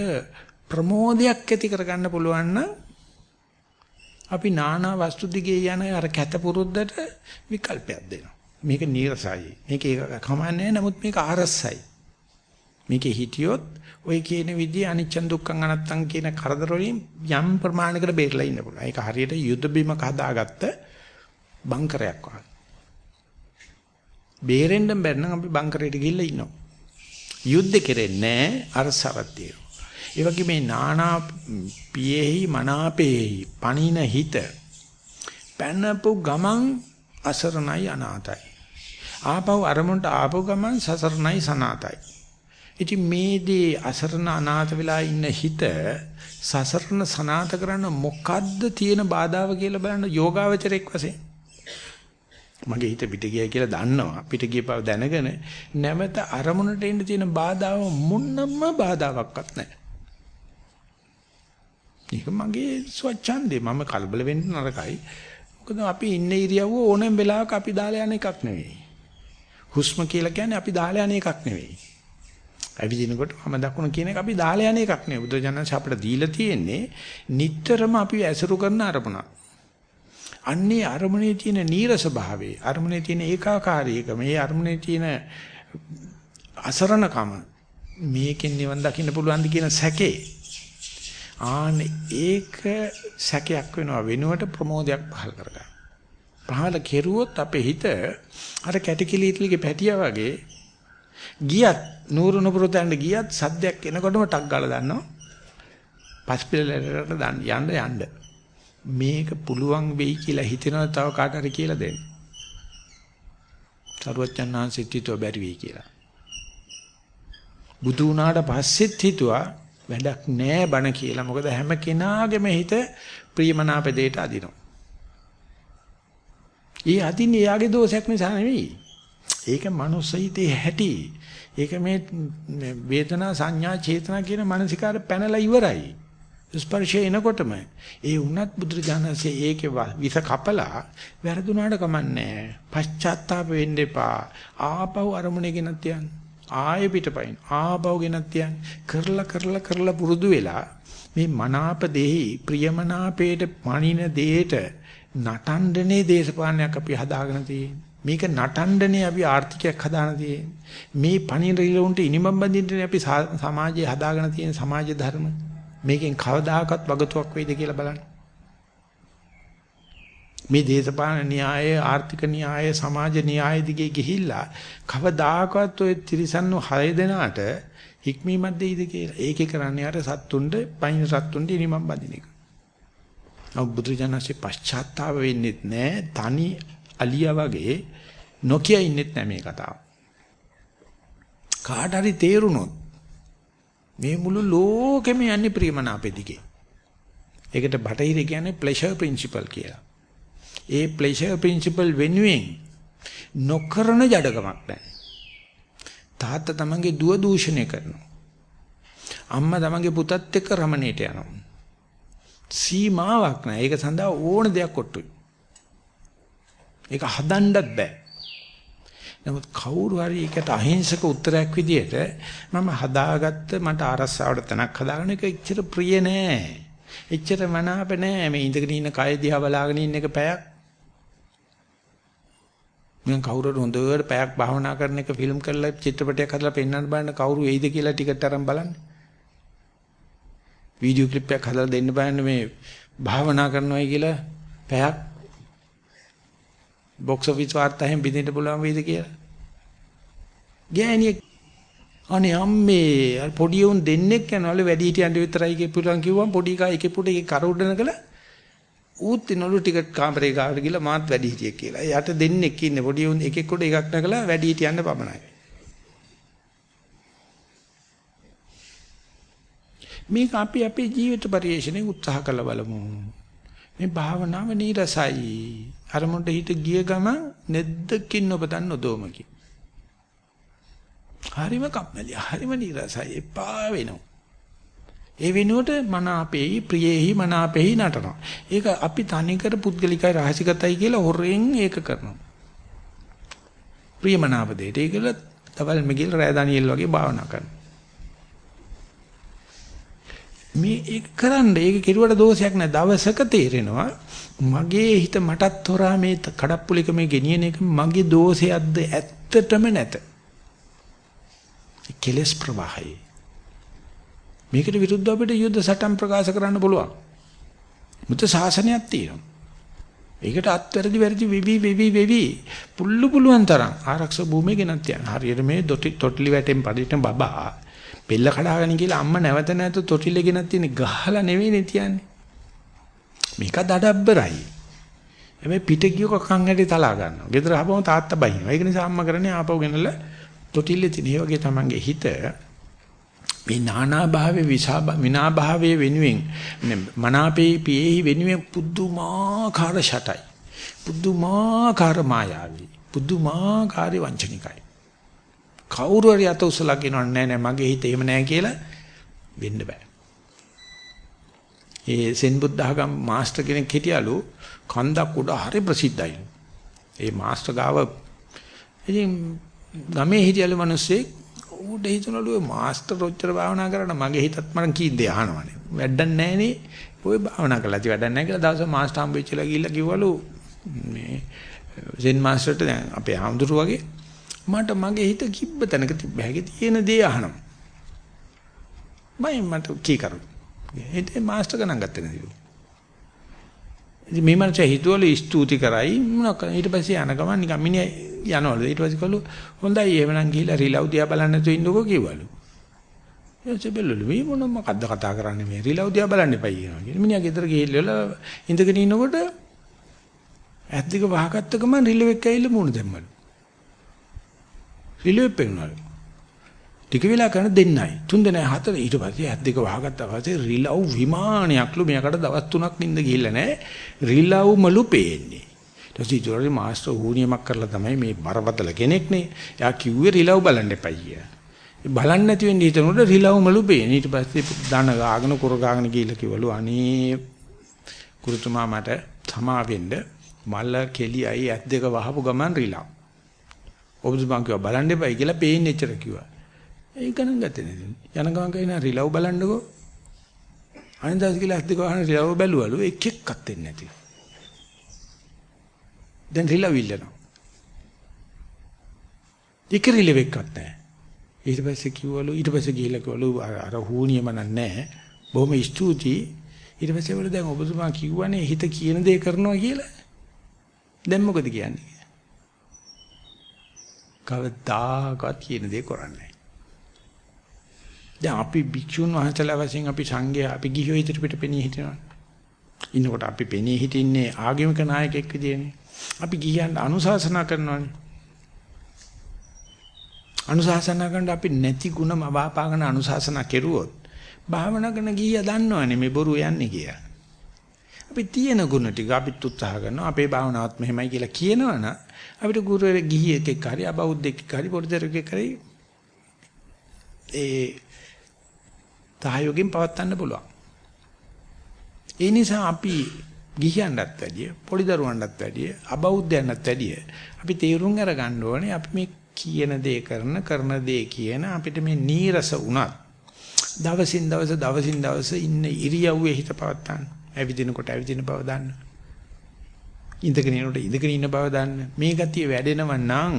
Speaker 1: ප්‍රමෝදයක් ඇති කරගන්න පුළුවන් නම් අපි නානා වස්තු දිගේ යන අර කැත පුරුද්දට විකල්පයක් දෙනවා. මේක නීරසයි. මේක කමන්නේ නමුත් මේක ආරසයි. මේකේ හිටියොත් ඔය කියන විදිහ අනිච්ච දුක්ඛං අනත්තං කියන කරදර වලින් යම් ප්‍රමාණයකට බේරලා ඉන්න පුළුවන්. ඒක හරියට යුද බිමක හදාගත්ත බංකරයක් වගේ. බේරෙන්න බැරි නම් අපි බංකරයට ගිහිල්ලා ඉන්නවා. යුද්ධ කෙරෙන්නේ අරසාවක් තියෙනවා. ඒ වගේ මේ නානා පියෙහි මනාපේහි පණින හිත පැනපු ගමන් අසරණයි අනාතයි. ආපහු අරමුණට ආපහු ගමන් සසරණයි සනාතයි. ඉතින් මේ දේ අසරණ අනාථ වෙලා ඉන්න හිත සසරණ සනාත කරන්න මොකද්ද තියෙන බාධාව කියලා බලන්න යෝගාවචරයක් වශයෙන්. මගේ හිත පිට ගියයි කියලා දන්නවා. පිට ගිය බව දැනගෙන නැවත අරමුණට එන්න තියෙන බාධාව මොන්නම්ම බාධාවක්වත් නැහැ. ඒක මගේ ස්වච්ඡන්දේ මම කලබල වෙන්න නරකයි. මොකද අපි ඉන්න ඉරියව්ව ඕනෑම වෙලාවක අපි දාලා යන එකක් නෙවෙයි. හුස්ම කියලා කියන්නේ අපි දාලා යන එකක් නෙවෙයි. ඇවිදිනකොට වම දකුණ කියන එක අපි දාලා යන එකක් නෙවෙයි. බුදුරජාණන් අපිට දීලා තියෙන්නේ නිටතරම අපි ඇසුරු කරන අරමුණක්. අන්නේ අරමුණේ තියෙන නීරස භාවයේ අරමුණේ තියෙන ඒකාකාරීකම මේ අරමුණේ තියෙන අසරණකම මේකෙන් නිවන් දකින්න පුළුවන්ද කියන සැකේ ආන ඒක සැකයක් වෙනවා වෙනුවට ප්‍රමෝදයක් පහල කරගන්න. පහල කෙරුවොත් අපේ හිත අර කැටිකිලීටලිගේ පැටියා වගේ ගියත් නూరు නුපුරතෙන්ද ගියත් සද්දයක් එනකොටම ටක් ගාලා දානවා. පස්පිලලට දාන්න යන්න යන්න. මේක පුළුවන් වෙයි කියලා හිතනවා තව කාට හරි කියලා දෙන්න. සරුවච්චන්හන්සෙත් හිතුව බැරි වෙයි කියලා. බුදු වුණාට පස්සෙත් හිතුවා වැඩක් නෑ බණ කියලා. මොකද හැම කෙනාගේම හිත ප්‍රියමනාප දෙයට අදිනවා. ඊ අදින්නේ යාගේ දෝෂයක් නිසා නෙවෙයි. ඒක මනුස්ස හිතේ හැටි. ඒක මේ වේදනා සංඥා චේතනා කියන මානසිකාර පැනලා ඉවරයි. ස්පර්ශය එනකොටම ඒ වුණත් බුදුරජාණන්සේ ඒකේ විස කපලා වැරදුනාට කමන්නේ පශ්චාත්තාප වෙන්න එපා ආපහු අරමුණේ ගෙනත් යන්න ආයෙ පිටපයින්. ආපහු ගෙනත් යන්න කරලා කරලා කරලා පුරුදු වෙලා මේ මනාප දෙහි ප්‍රියමනාපේට පණින දෙයට නටණ්ඩනේ දේශපාලනයක් අපි හදාගෙන තියෙන්නේ. මේක නටණ්ඩනේ අපි ආර්ථිකයක් හදාගෙන තියෙන්නේ. මේ පණින රිලොන්ට ඉනිමම් බඳින්නේ අපි සමාජයේ හදාගෙන තියෙන සමාජ ධර්ම. මේකෙන් කවදාකවත් වගතුවක් වෙයිද කියලා බලන්න. මේ දේශපාලන න්‍යාය, ආර්ථික න්‍යාය, සමාජ න්‍යාය දිගේ ගිහිල්ලා කවදාකවත් ඔය තිරිසන්නු 6 දෙනාට හික්මීමක් දෙයිද කියලා. ඒකේ කරන්නේ අර සත්තුන්ට, පයින් සත්තුන්ට ඉනිමම් බඳින එක. බුදු ජනසේ පශ්චාත්තාප වෙන්නෙත් නෑ. තනි අලියා වගේ නොකිය ඉන්නෙත් නෑ මේ කතාව. කාට හරි තේරුණොත් මේ මුළු ලෝකෙම යන්නේ ප්‍රියමනාපෙ දිගේ. ඒකට බටහිර කියන්නේ pleasure principle කියලා. ඒ pleasure principle වෙනුවෙන් නොකරන ජඩකමක් නැහැ. තාත්තා තමන්ගේ දුව දූෂණය කරනවා. අම්මා තමන්ගේ පුතත් එක්ක රමණේට යනවා. සීමාවක් නැහැ. ඒක සඳහා ඕන දෙයක් කොට්ටුයි. ඒක හදන්නත් බෑ. නමුත් කවුරු හරි ඒකට අහිංසක උත්තරයක් විදියට මම හදාගත්ත මට අරස්සාවට තැනක් හදාගන්න එක එච්චර ප්‍රිය නෑ. එච්චර මනාප නෑ. මේ ඉඳගෙන ඉන්න කය දිහා බලාගෙන ඉන්න එක පැයක්. මම කවුරුර හොඳට පැයක් භාවනා කරන එක ෆිල්ම් කරලා චිත්‍රපටයක් හදලා පෙන්වන්න බලන්න කවුරු වෙයිද කියලා ටිකට් අරන් බලන්න. වීඩියෝ ක්ලිප් එකක් හදලා දෙන්න බලන්න මේ භාවනා කරනවායි කියලා පැයක් බොක්ස් ඔෆිස් වාර්තාවෙන් බින්දින්න පුළුවන් වෙයිද කියලා. ගෑණියෙක් අනේ අම්මේ අර පොඩි උන් දෙන්නෙක් යනවලු වැඩි හිටියන්ට විතරයි කියපුලන් කිව්වම් පොඩි කා එකේ පුට එකේ කර උඩන කළා ඌත් ඉනවලු ටිකට් කාමරේ ගාවට ගිහලා මාත් වැඩි හිටියෙක් කියලා. යට දෙන්නෙක් ඉන්නේ පොඩි උන් එකෙක් උඩ එකක් නැකලා වැඩි හිටියන්න පමණයි. මේක අපි අපේ ජීවිත පරිශ්‍රණය උත්සාහ කළ බලමු. මේ භාවනාව නීරසයි. අරමුණට හිත ගිය ගම නෙද්දකින් ඔබදන් නොදොමකි. හරිම කම්මැලි. හරිම නීරසයි. එපා වෙනවා. ඒ වෙනුවට මන අපේයි ප්‍රියේහි මන අපේහි නටනවා. ඒක අපි තනිකර පුද්ගලිකයි රහසිගතයි කියලා හොරෙන් ඒක කරනවා. ප්‍රියමනාප දෙයට ඒකල තවල් මෙගිල් රෑ දානියෙල් වගේ භාවනා කරනවා. මේ ඒක කරන්න ඒක කෙරුවට දෝෂයක් නෑ දවසක තේරෙනවා මගේ හිත මටත් හොරා මේ කඩප්පුලික මේ ගෙනියන එක මගේ දෝෂයක්ද ඇත්තටම නැත කෙලස් ප්‍රවාහය මේකට විරුද්ධව අපිට යුද්ධ සටන් ප්‍රකාශ කරන්න පුළුවන් මුත ශාසනයක් තියෙනවා ඒකට අත්වැරදි වැරදි වෙවි වෙවි වෙවි පුල්ලු පුළුවන් තරම් ආරක්ෂක භූමිය ගෙනත් යන හරියට මේ තොටිලි වැටෙන් පදින බබා බෙල්ල කඩාගෙන ගිහලා අම්මා නැවත නැවත තොටිල්ල ගෙනත් තියෙන ගහලා නෙවෙයිනේ තියන්නේ. මේක දඩබ්බරයි. හැබැයි පිට ගියක කන් හැටි තලා ගන්නවා. ගෙදර ආපම තාත්තා බයිනවා. ඒක නිසා අම්මා කරන්නේ ආපහු ගෙනල්ලා තොටිල්ලේ තියෙන. ඒ වගේ තමන්ගේ හිත මේ නානා භාවයේ විසා විනා භාවයේ වෙනුවෙන් මනාපේ පියේහි වෙනුවෙන් පුදුමාකාර ෂටයි. පුදුමාකාර මායාවී. පුදුමාකාර වංචනිකයි. කවුරු හරි අත උසලා කියනවා නෑ නෑ මගේ හිත එහෙම නෑ කියලා වෙන්න බෑ. ඒ සෙන් බුද්ධඝම් මාස්ටර් කෙනෙක් හිටියලු කන්දක් උඩ හරි ප්‍රසිද්ධයි. ඒ මාස්ටර් ගාව ඉතින් ගමේ හිටියලු මිනිස්සෙක් ඌට හිතනලු මාස්ටර් රොච්චර භාවනා කරලා මගේ හිතත් මම කීන්දේ අහනවනේ. වැඩක් නැහනේ. ඔය භාවනා කළා. ඉතින් වැඩක් නැහැ කියලා දවස් මාස්ටර් හම්බෙච්චලා ගිහිල්ලා කිව්වලු මේ සෙන් මාස්ටර්ට දැන් අපේ ආම්දුරු වගේ මට මගේ හිත කිබ්බ තැනක තිබ්බ හැකි තියෙන දේ අහනවා. මම මට කී කරු. හිතේ මාස්ටර් ගණන් ගත්තේ නේද? ඉතින් මේ මනස හිතුවලු ස්තුති කරයි. මොනක ඊට පස්සේ යන ගමන් නිකන් මිනිහ යනවලු. ඊට පස්සේ කළු හොඳයි එහෙමනම් ගිහිල්ලා රිලව් දිහා බලන්න නැතුව ඉන්නකෝ කිව්වලු. එයාට බැලුවලු මේ මොන මොකද්ද කතා කරන්නේ? මේ රිලව් දිහා බලන්න එපා කියනවා. කියලා මිනිහා ගෙදර ගිහිල්ලා ඉඳගෙන ඉන්නකොට ඇත් දෙක වහගත්ත ගමන් රිලව් එක ඇවිල්ලා මූණ දැම්මලු. රිලව් පෙන්නවලු ටික වෙලා කරන දෙන්නයි. තුන් දෙනයි හතර ඊට පස්සේ ඇත් දෙක වහගත්තා. පස්සේ රිලව් විමානයක්ලු මෙයාකට දවස් තුනක් නිින්ද ගිහිල්ලා නැහැ. රිලව් මලු පේන්නේ. ඊට පස්සේ ජෝරි මාස්ටර් ඌණියමක් කරලා තමයි මේ බරපතල කෙනෙක් නේ එයා කිව්වේ රිලව් බලන්න එපා කියලා. බලන්න නැති වෙන්න හිතනකොට රිලව් මලු පේන්නේ. ඊට පස්සේ දන ගාගෙන කුර ගාගෙන ගිහිල්ලා කිව්වලු අනේ කුරුතුමා මට තමා වෙන්න. මල කෙලියයි ඇත් දෙක වහපු ගමන් රිලව්. ඔබතුමා කිව්වා බලන්න එපයි කියලා පේන්නේ එච්චර කිව්වා. ඒක ගණන් ගත්තේ නේද? යන ගමන් කියනවා රිලව් බලන්නකෝ. අනිදාස් කියලා ඇස් දෙක වහන රිලව් බැලුවලු එක එක්කක් දෙන්නේ නැති. දැන් රිලව් ඉල්ලනවා. එක රිලව් එක්කක් නැහැ. ඊට පස්සේ කිව්වලු ඊට පස්සේ ගිහිල්ලා කිව්වලු අර හූනියම නැහැ. බොහොම ස්තුතියි. ඊට පස්සේ වල දැන් ඔබතුමා කිව්වනේ හිත කියන දේ කරනවා කියලා. දැන් මොකද කියන්නේ? කවදාකවත් කියන දේ කරන්නේ දැන් අපි භික්ෂුන් වහන්සේලා වශයෙන් අපි සංඝයා අපි ගිහියෝ ඉදිරියට පෙනී හිටිනවා. ඉන්නකොට අපි පෙනී හිටින්නේ ආගමික නායකයෙක් විදියනේ. අපි ගිහියන් අනුශාසනා කරනවානේ. අනුශාසනා කරන අපි නැති ಗುಣ මවාපාගෙන අනුශාසනා කෙරුවොත් භාවනා කරන ගිහියා දන්නවනේ මේ බොරු යන්නේ කියලා. අපි තියෙන ಗುಣ ටික අපිත් උත්සාහ කරනවා අපේ භාවනාවත් මෙහෙමයි කියලා කියනවනම් අපිට ගුරුවරයෙක් ගිහියෙක් එක්ක හරි අබෞද්ධෙක් එක්ක හරි පොඩි දරුවෙක් එක්ක හරි ඒ සහයෝගයෙන් පවත්වන්න පුළුවන්. ඒ නිසා අපි ගිහියන්ටත් වැඩිය, පොඩි දරුවන්ටත් වැඩිය, අබෞද්ධයන්ටත් වැඩිය අපි තීරුම් අරගන්න ඕනේ අපි මේ කියන දේ කරන, කරන දේ කියන අපිට මේ නීරස වුණත් දවසින් දවස දවසින් දවස ඉන්න ඉරියව්වේ හිත පවත්වන්න. ඇවිදිනකොට ඇවිදින බව දන්න. ඉඳගෙන ඉන්නකොට ඉඳගෙන ඉන්න බව දන්න. මේ ගතිය වැඩෙනව නම්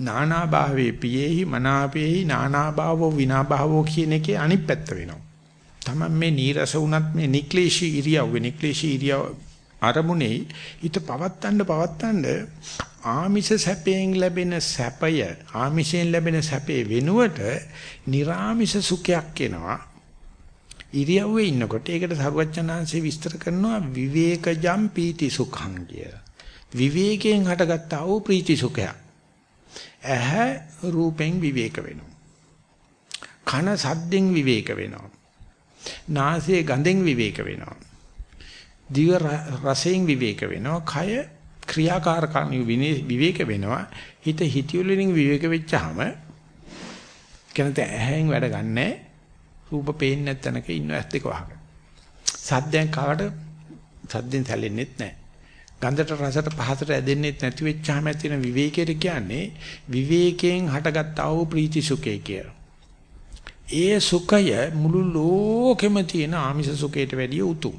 Speaker 1: නානා භාවේ පියේහි මනාපේහි නානා භාවෝ විනා භාවෝ කියන එකේ අනිත් පැත්ත වෙනවා. තමන් මේ නීරස වුණත් මේ නික්ලේශී ඉරියව් නික්ලේශී ඉරියව් අරමුණේ හිත පවත්තන්න පවත්තන්න ආමිෂ සැපයෙන් ලැබෙන සැපය ආමිෂයෙන් ලැබෙන සැපේ වෙනුවට निराමිෂ සුඛයක් එනවා ඉරියව්වේ ඉන්නකොට ඒකට සරුවචනාංශේ විස්තර කරනවා විවේකජම් පීති සුඛං කිය. විවේකයෙන් හටගත්තා වූ ප්‍රීති සුඛයක්. ඇහැ රූපෙන් විවේක වෙනවා. කන සද්දෙන් විවේක වෙනවා. නාසය ගඳෙන් විවේක වෙනවා. දිව රසයෙන් විවේක වෙනවා. කය ක්‍රියාකාරකම් විවේක වෙනවා. හිත හිතියුලින් විවේක වෙච්චාම කෙනත ඇහෙන් වැඩ ගන්නෑ. රූප පේන්නේ නැත්නම්ක ඉන්න ඇස් දෙක වහගෙන. සද්දෙන් කවට සද්දෙන් සැලෙන්නෙත් නැහැ. ගන්ධට රසට පහසට ඇදෙන්නේ නැති වෙච්චාම ඇතින විවේකයට කියන්නේ විවේකයෙන් හටගත් ආ වූ ප්‍රීති සුඛය කියලා. ඒ සුඛය මුළු ලෝකෙම තියෙන ආමිෂ සුඛයට වැඩිය උතුම්.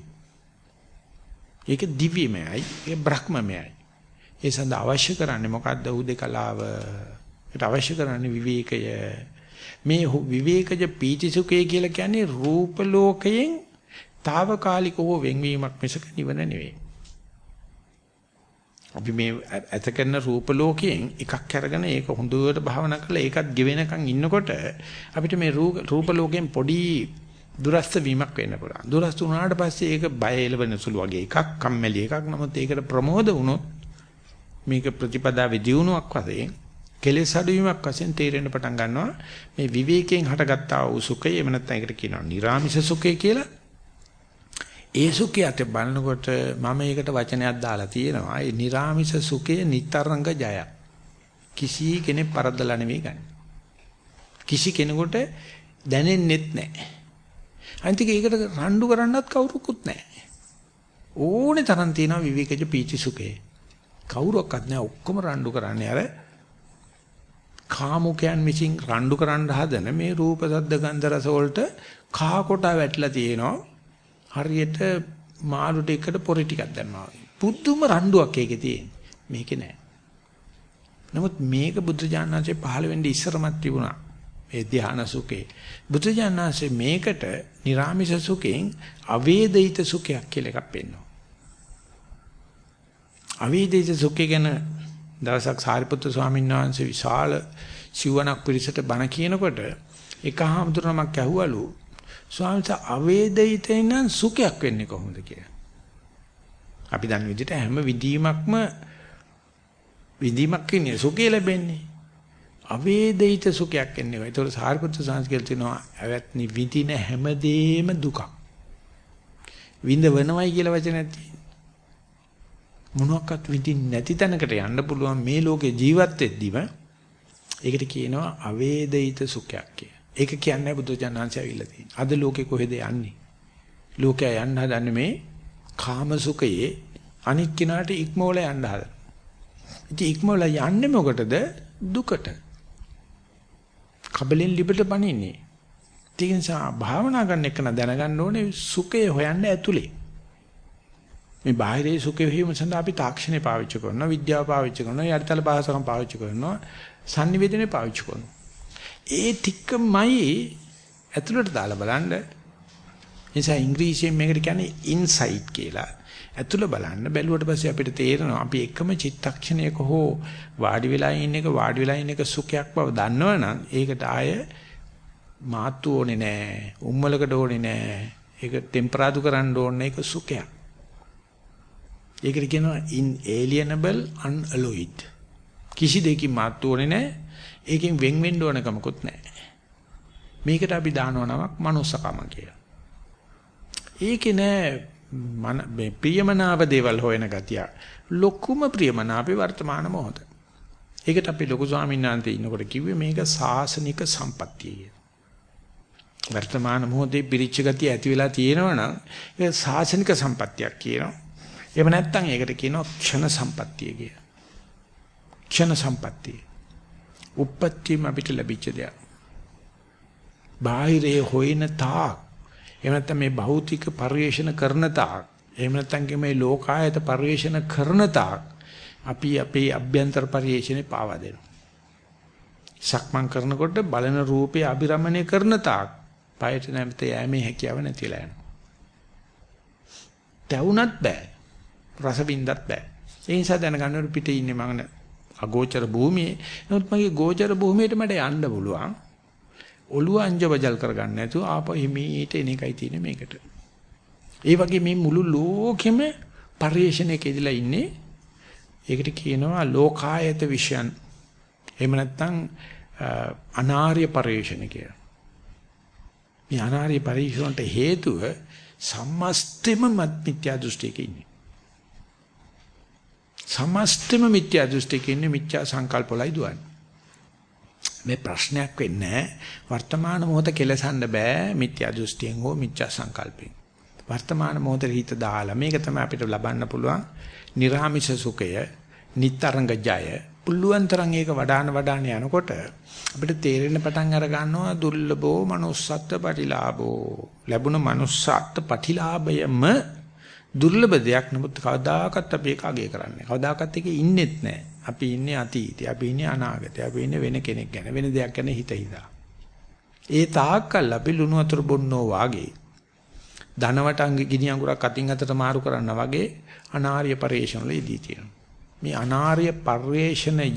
Speaker 1: ඒක දිව්‍යමයයි, ඒ බ්‍රහ්මමයයි. ඒ සඳහා අවශ්‍ය කරන්නේ මොකද්ද උදේකලාව? ඒට අවශ්‍ය කරන්නේ විවේකය. මේ විවේකජ පීති සුඛය කියලා කියන්නේ රූප ලෝකයෙන් తాවකාලිකව වෙන්වීමක් මිසක නිවන නෙවෙයි. අපි මේ ඇත කරන රූප ලෝකයෙන් එකක් අරගෙන ඒක හොඳට භාවනා කරලා ඒකත් ගෙවෙනකන් ඉන්නකොට අපිට මේ රූප ලෝකයෙන් පොඩි දුරස්ත වීමක් වෙන්න පුළුවන්. දුරස්ත වුණාට පස්සේ ඒක බය එළවෙන සුළු වගේ එකක්, කම්මැලි එකක්. නමුත් ඒකට ප්‍රමෝද වුණොත් මේක ප්‍රතිපදාවේ දියුණුවක් වශයෙන් කෙලෙස් අඩුවීමක් වශයෙන් තේරෙන්න පටන් ගන්නවා මේ විවේකයෙන් හටගත්තා වූ සුඛය එහෙම නැත්නම් ඒකට කියනවා නිර්ාමිෂ සුඛය කියලා. ඒ සුඛයට බලනකොට මම ඒකට වචනයක් දාලා තියෙනවා. ඒ නිර්ාමිෂ සුඛය නිතරංග ජය. කිසි කෙනෙක් පරද්දලා නෙවෙයි ගන්න. කිසි කෙනෙකුට දැනෙන්නෙත් නැහැ. අන්තික ඒකට රණ්ඩු කරන්නත් කවුරුකුත් නැහැ. ඕනේ තරම් තියෙනවා විවේකජ පීචි සුඛේ. කවුරක්වත් නැහැ ඔක්කොම රණ්ඩු කරන්නේ අර කාමුකයන් විසින් රණ්ඩු කරන්න හදන මේ රූප සද්ද ගන්ධ රස වලට කහ කොට වැටලා තියෙනවා. හරියට මාළු ටිකකට පොරි ටිකක් දැම්මා වගේ. පුදුම රණ්ඩුවක් ඒකේ තියෙන්නේ. මේකේ නෑ. නමුත් මේක බුදුජානනාංශයේ පහළ වෙන්නේ ඉස්සරමත් තිබුණා. මේ ධානා සුඛේ. බුදුජානනාංශයේ මේකට නිර්ාමිෂ සුඛෙන් අවේදිත සුඛයක් කියලා එකක් පෙන්වනවා. අවේදිත සුඛය ගැන දවසක් සාරිපුත්‍ර ස්වාමීන් වහන්සේ විශාල සිවණක් පිරිසට බණ කියනකොට එක හාමුදුරුවමක් ඇහුවලු ස්වාමීන් වහන්සේ අවේදිතේ නම් සුඛයක් වෙන්නේ කොහොමද කියලා. අපි දන්න විදිහට හැම විදීමක්ම විදීමක් කියන්නේ සුඛය ලැබෙන්නේ. අවේදිත සුඛයක් එන්නේ. ඒතකොට සාරිපුත්‍ර සංස්කෘතිය තියෙනවා ඇවැත්නි විඳින හැමදේම දුකක්. විඳවනවයි කියලා වචනයක් තියෙනවා. මොනවාක්වත් විඳින්න නැති තැනකට යන්න පුළුවන් මේ ලෝකේ ජීවත් වෙද්දිම ඒකට කියනවා අවේදිත සුඛයක් කිය. ඒක කියන්නේ බුදුජානනාංශය අවිල්ල තියෙන. අද ලෝකේ කොහෙද යන්නේ? ලෝකයා යන්න හදන්නේ මේ කාම සුඛයේ අනික් කිනාට ඉක්මවල යන්න හදන. ඉතින් ඉක්මවල යන්නේ මොකටද? දුකට. කබලෙන් ලිබට බණින්නේ. ඒ නිසා භාවනා කරන එක දැනගන්න ඕනේ සුඛය හොයන්න ඇතුලේ. මේ බාහිරේ සුඛ වීම සඳහා අපි තාක්ෂණය පාවිච්චි කරනවා විද්‍යාව පාවිච්චි කරනවා යටිතල භාෂාවම පාවිච්චි කරනවා sannivedanaye පාවිච්චි කරනවා ඒ ටිකමයි ඇතුළට දාලා බලන්න නිසා ඉංග්‍රීසියෙන් මේකට කියන්නේ ඉන්සයිට් කියලා ඇතුළ බලන්න බැලුවට පස්සේ අපිට තේරෙනවා අපි එකම චිත්තක්ෂණයක හෝ වාඩි වෙලා ඉන්න එක වාඩි වෙලා ඉන්න එක සුඛයක් බව දන්නවනම් ඒකට ආය මාතු ඕනේ නෑ උම්මලකට ඕනේ නෑ ඒක ටෙම්පරාදු කරන්න ඕනේ ඒක සුඛයක් ඒකට කියනවා inalienable unalloyed. කිසි දෙයකින් මාත් ඕනේ නැහැ. ඒකෙන් වෙන් වෙන්න ඕන කමකුත් නැහැ. මේකට අපි දානවා නමක් manussකම කියලා. ඒකේ නෑ මන මේ ප්‍රියමනාප දේවල් හොයන ගතිය. ලොකුම ප්‍රියමනාපේ වර්තමාන මොහොත. ඒකට අපි ලොකු ස්වාමීන් වහන්සේ ඉන්නකොට කිව්වේ මේක සාසනික සම්පත්තිය කියලා. වර්තමාන මොහොතේ පිරිච්ච ගතිය ඇති වෙලා තියෙනවා නම් ඒක සාසනික සම්පත්තියක් කියනවා. එහෙම නැත්නම් ඒකට කියනවා ක්ෂණ සම්පත්තිය කිය. ක්ෂණ සම්පත්තිය. උප්පත්තියම අපිට ලැබිච්ච දෙයක්. බාහිරේ හොයන තාක් එහෙම නැත්නම් මේ භෞතික පරිේශන කරන තාක් එහෙම නැත්නම් මේ ලෝකායත පරිේශන කරන තාක් අපි අපේ අභ්‍යන්තර පරිේශනේ පාවා දෙනවා. සක්මන් කරනකොට බලන රූපේ අභිරමණය කරන තාක් පයට නැමෙත යෑමේ හැකියාව නැතිලා යනවා. තැවුනත් බෑ. රස වින්දත් බෑ. ඒ නිසා දැනගන්න ඕනේ පිටේ ඉන්නේ මම අගෝචර භූමියේ. නමුත් මගේ ගෝචර භූමියට මට යන්න පුළුවන්. ඔළුව අංජබජල් කරගන්න නැතුව ආපහු හිමීට එන එකයි තියෙන්නේ මේකට. ඒ වගේ මේ මුළු ලෝකෙම පරිේශණයක ඉදලා ඉන්නේ. ඒකට කියනවා ලෝකායත විෂයන්. එහෙම නැත්නම් අනාර්ය පරිේශණ කියලා. මේ අනාර්ය පරිේශණට හේතුව සම්මස්තෙම මත් මිත්‍යා දෘෂ්ටියක ඉන්නේ. සමස්තම මිත්‍යා දෘෂ්ටික ඉන්නේ මිත්‍යා සංකල්පවලයි දුවන්නේ. මේ ප්‍රශ්නයක් වෙන්නේ වර්තමාන මොහොත කෙලසන්න බෑ මිත්‍යා දෘෂ්ටියෙන් හෝ මිත්‍යා සංකල්පයෙන්. වර්තමාන මොහොතේ හිත දාලා මේක තමයි අපිට ලබන්න පුළුවන් නිර්ාමිෂ සුඛය, නිතරංග ජය. පුළුවන් තරම් ඒක වඩාන වඩාන යනකොට අපිට තේරෙන්න පටන් අර ගන්නවා දුර්ලභෝ manussත්ත්ව පටිලාභෝ. ලැබුණ manussත්ත්ව පටිලාභයම දුර්ලභ දෙයක් නමුත් කවදාකවත් අපි ඒක අගය කරන්නේ. කවදාකවත් ඒකේ ඉන්නෙත් නැහැ. අපි ඉන්නේ අතීතේ, අපි ඉන්නේ අනාගතේ, අපි ඉන්නේ වෙන කෙනෙක් ගැන, වෙන දෙයක් ගැන හිත හිතා. ඒ තාක්කල් අපි ලුණු වතුර බොන්නෝ වාගේ ධනවට අංග ගිනි අඟුරක් අතින් අතට මාරු කරනා වගේ අනාර්ය පරිේශන වල ඉදී තියෙනවා. මේ අනාර්ය පරිේශනය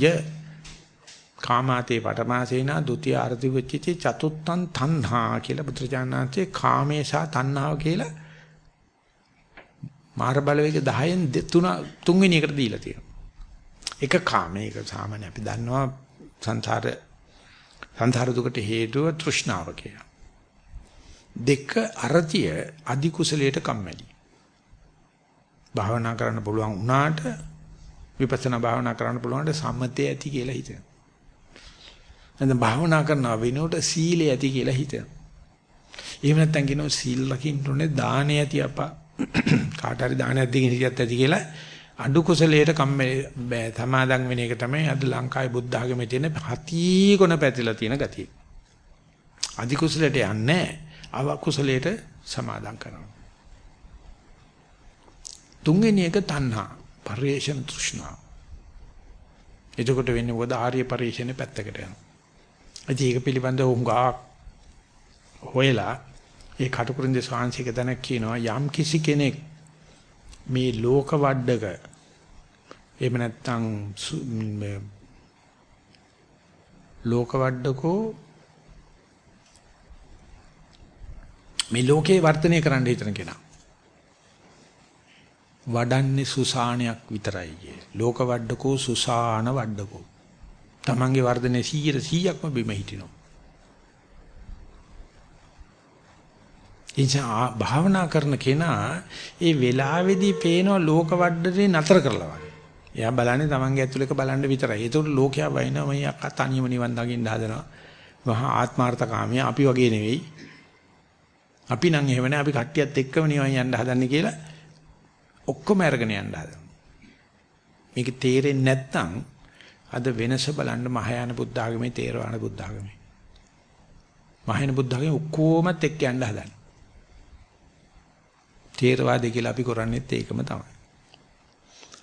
Speaker 1: කාමාතේ පටමාසේනා ဒ ුතිය අර්ධි වෙච්චිති චතුත්තං තණ්හා කියලා බුදුරජාණන්සේ කාමේසා තණ්හාව කියලා මාර බලවේග 10න් තුන තුන්වෙනි එකට දීලා තියෙනවා. එක කාමයක සාමාන්‍ය අපි දන්නවා සංසාර සංසාර දුකට හේතුව තෘෂ්ණාව කියලා. දෙක අරතිය අධි කුසලයට කම්මැලි. භාවනා කරන්න පුළුවන් වුණාට විපස්සනා භාවනා කරන්න පුළුවන්ට සම්මතය ඇති කියලා හිතෙනවා. නැත්නම් භාවනා කරනවා වෙනකොට සීලය ඇති කියලා හිතෙනවා. එහෙම නැත්නම් කියනවා සීල් රකින්න ඕනේ දානය ඇති අපා කාට හරි දානයක් දෙකින් හිටියත් ඇති කියලා අඩු කුසලයට කම්මැලි සමාදන් වෙන එක තමයි අද ලංකාවේ බුද්ධ ආගමේ තියෙන හති කොන පැතිලා තියෙන ගතිය. අධි කුසලයට යන්නේ අව කුසලයට සමාදන් කරනවා. තුන්වෙනි එක තණ්හා පරිේශන තෘෂ්ණා. එතකොට වෙන්නේ මොකද ආර්ය පරිේශනේ පැත්තකට යනවා. ඒක පිළිබඳව උංගා හොයලා ඒ කටුකුරුන්දේ ස්වාංශික දැනක් කියනවා යම් කිසි කෙනෙක් මේ ලෝක වඩක එහෙම නැත්නම් ලෝක වඩකෝ මේ ලෝකේ වර්ධනය කරන්න හිතන කෙනා වඩන්නේ සුසානයක් විතරයි කියේ. ලෝක වඩකෝ සුසාන වඩකෝ. Tamange වර්ධනේ 100 100ක්ම බිම හිටිනවා. එනිසා භාවනා කරන කෙනා ඒ වෙලාවේදී පේන ලෝක වඩනේ නතර කරලා වගේ. එයා බලන්නේ Tamange ඇතුළේක බලන්න විතරයි. ඒතකොට ලෝකයා වයින්නවා මේ අක්කා තනියම නිවන් දකින්න හදනවා. මහා ආත්මార్థකාමිය අපි වගේ නෙවෙයි. අපි නම් එහෙම නැහැ. අපි කට්ටියත් එක්කම නිවන් යන්න හදන්නේ කියලා ඔක්කොම අරගෙන යන්න හදනවා. මේක තේරෙන්නේ නැත්නම් අද වෙනස බලන්න මහායාන බුද්ධ ආගමේ තේරවාණ බුද්ධ ආගමේ. මහායාන බුද්ධ ආගමේ ඔක්කොමත් එක්ක යන්න හදන්නේ. තේරවාදී කියලා අපි කරන්නේත් ඒකම තමයි.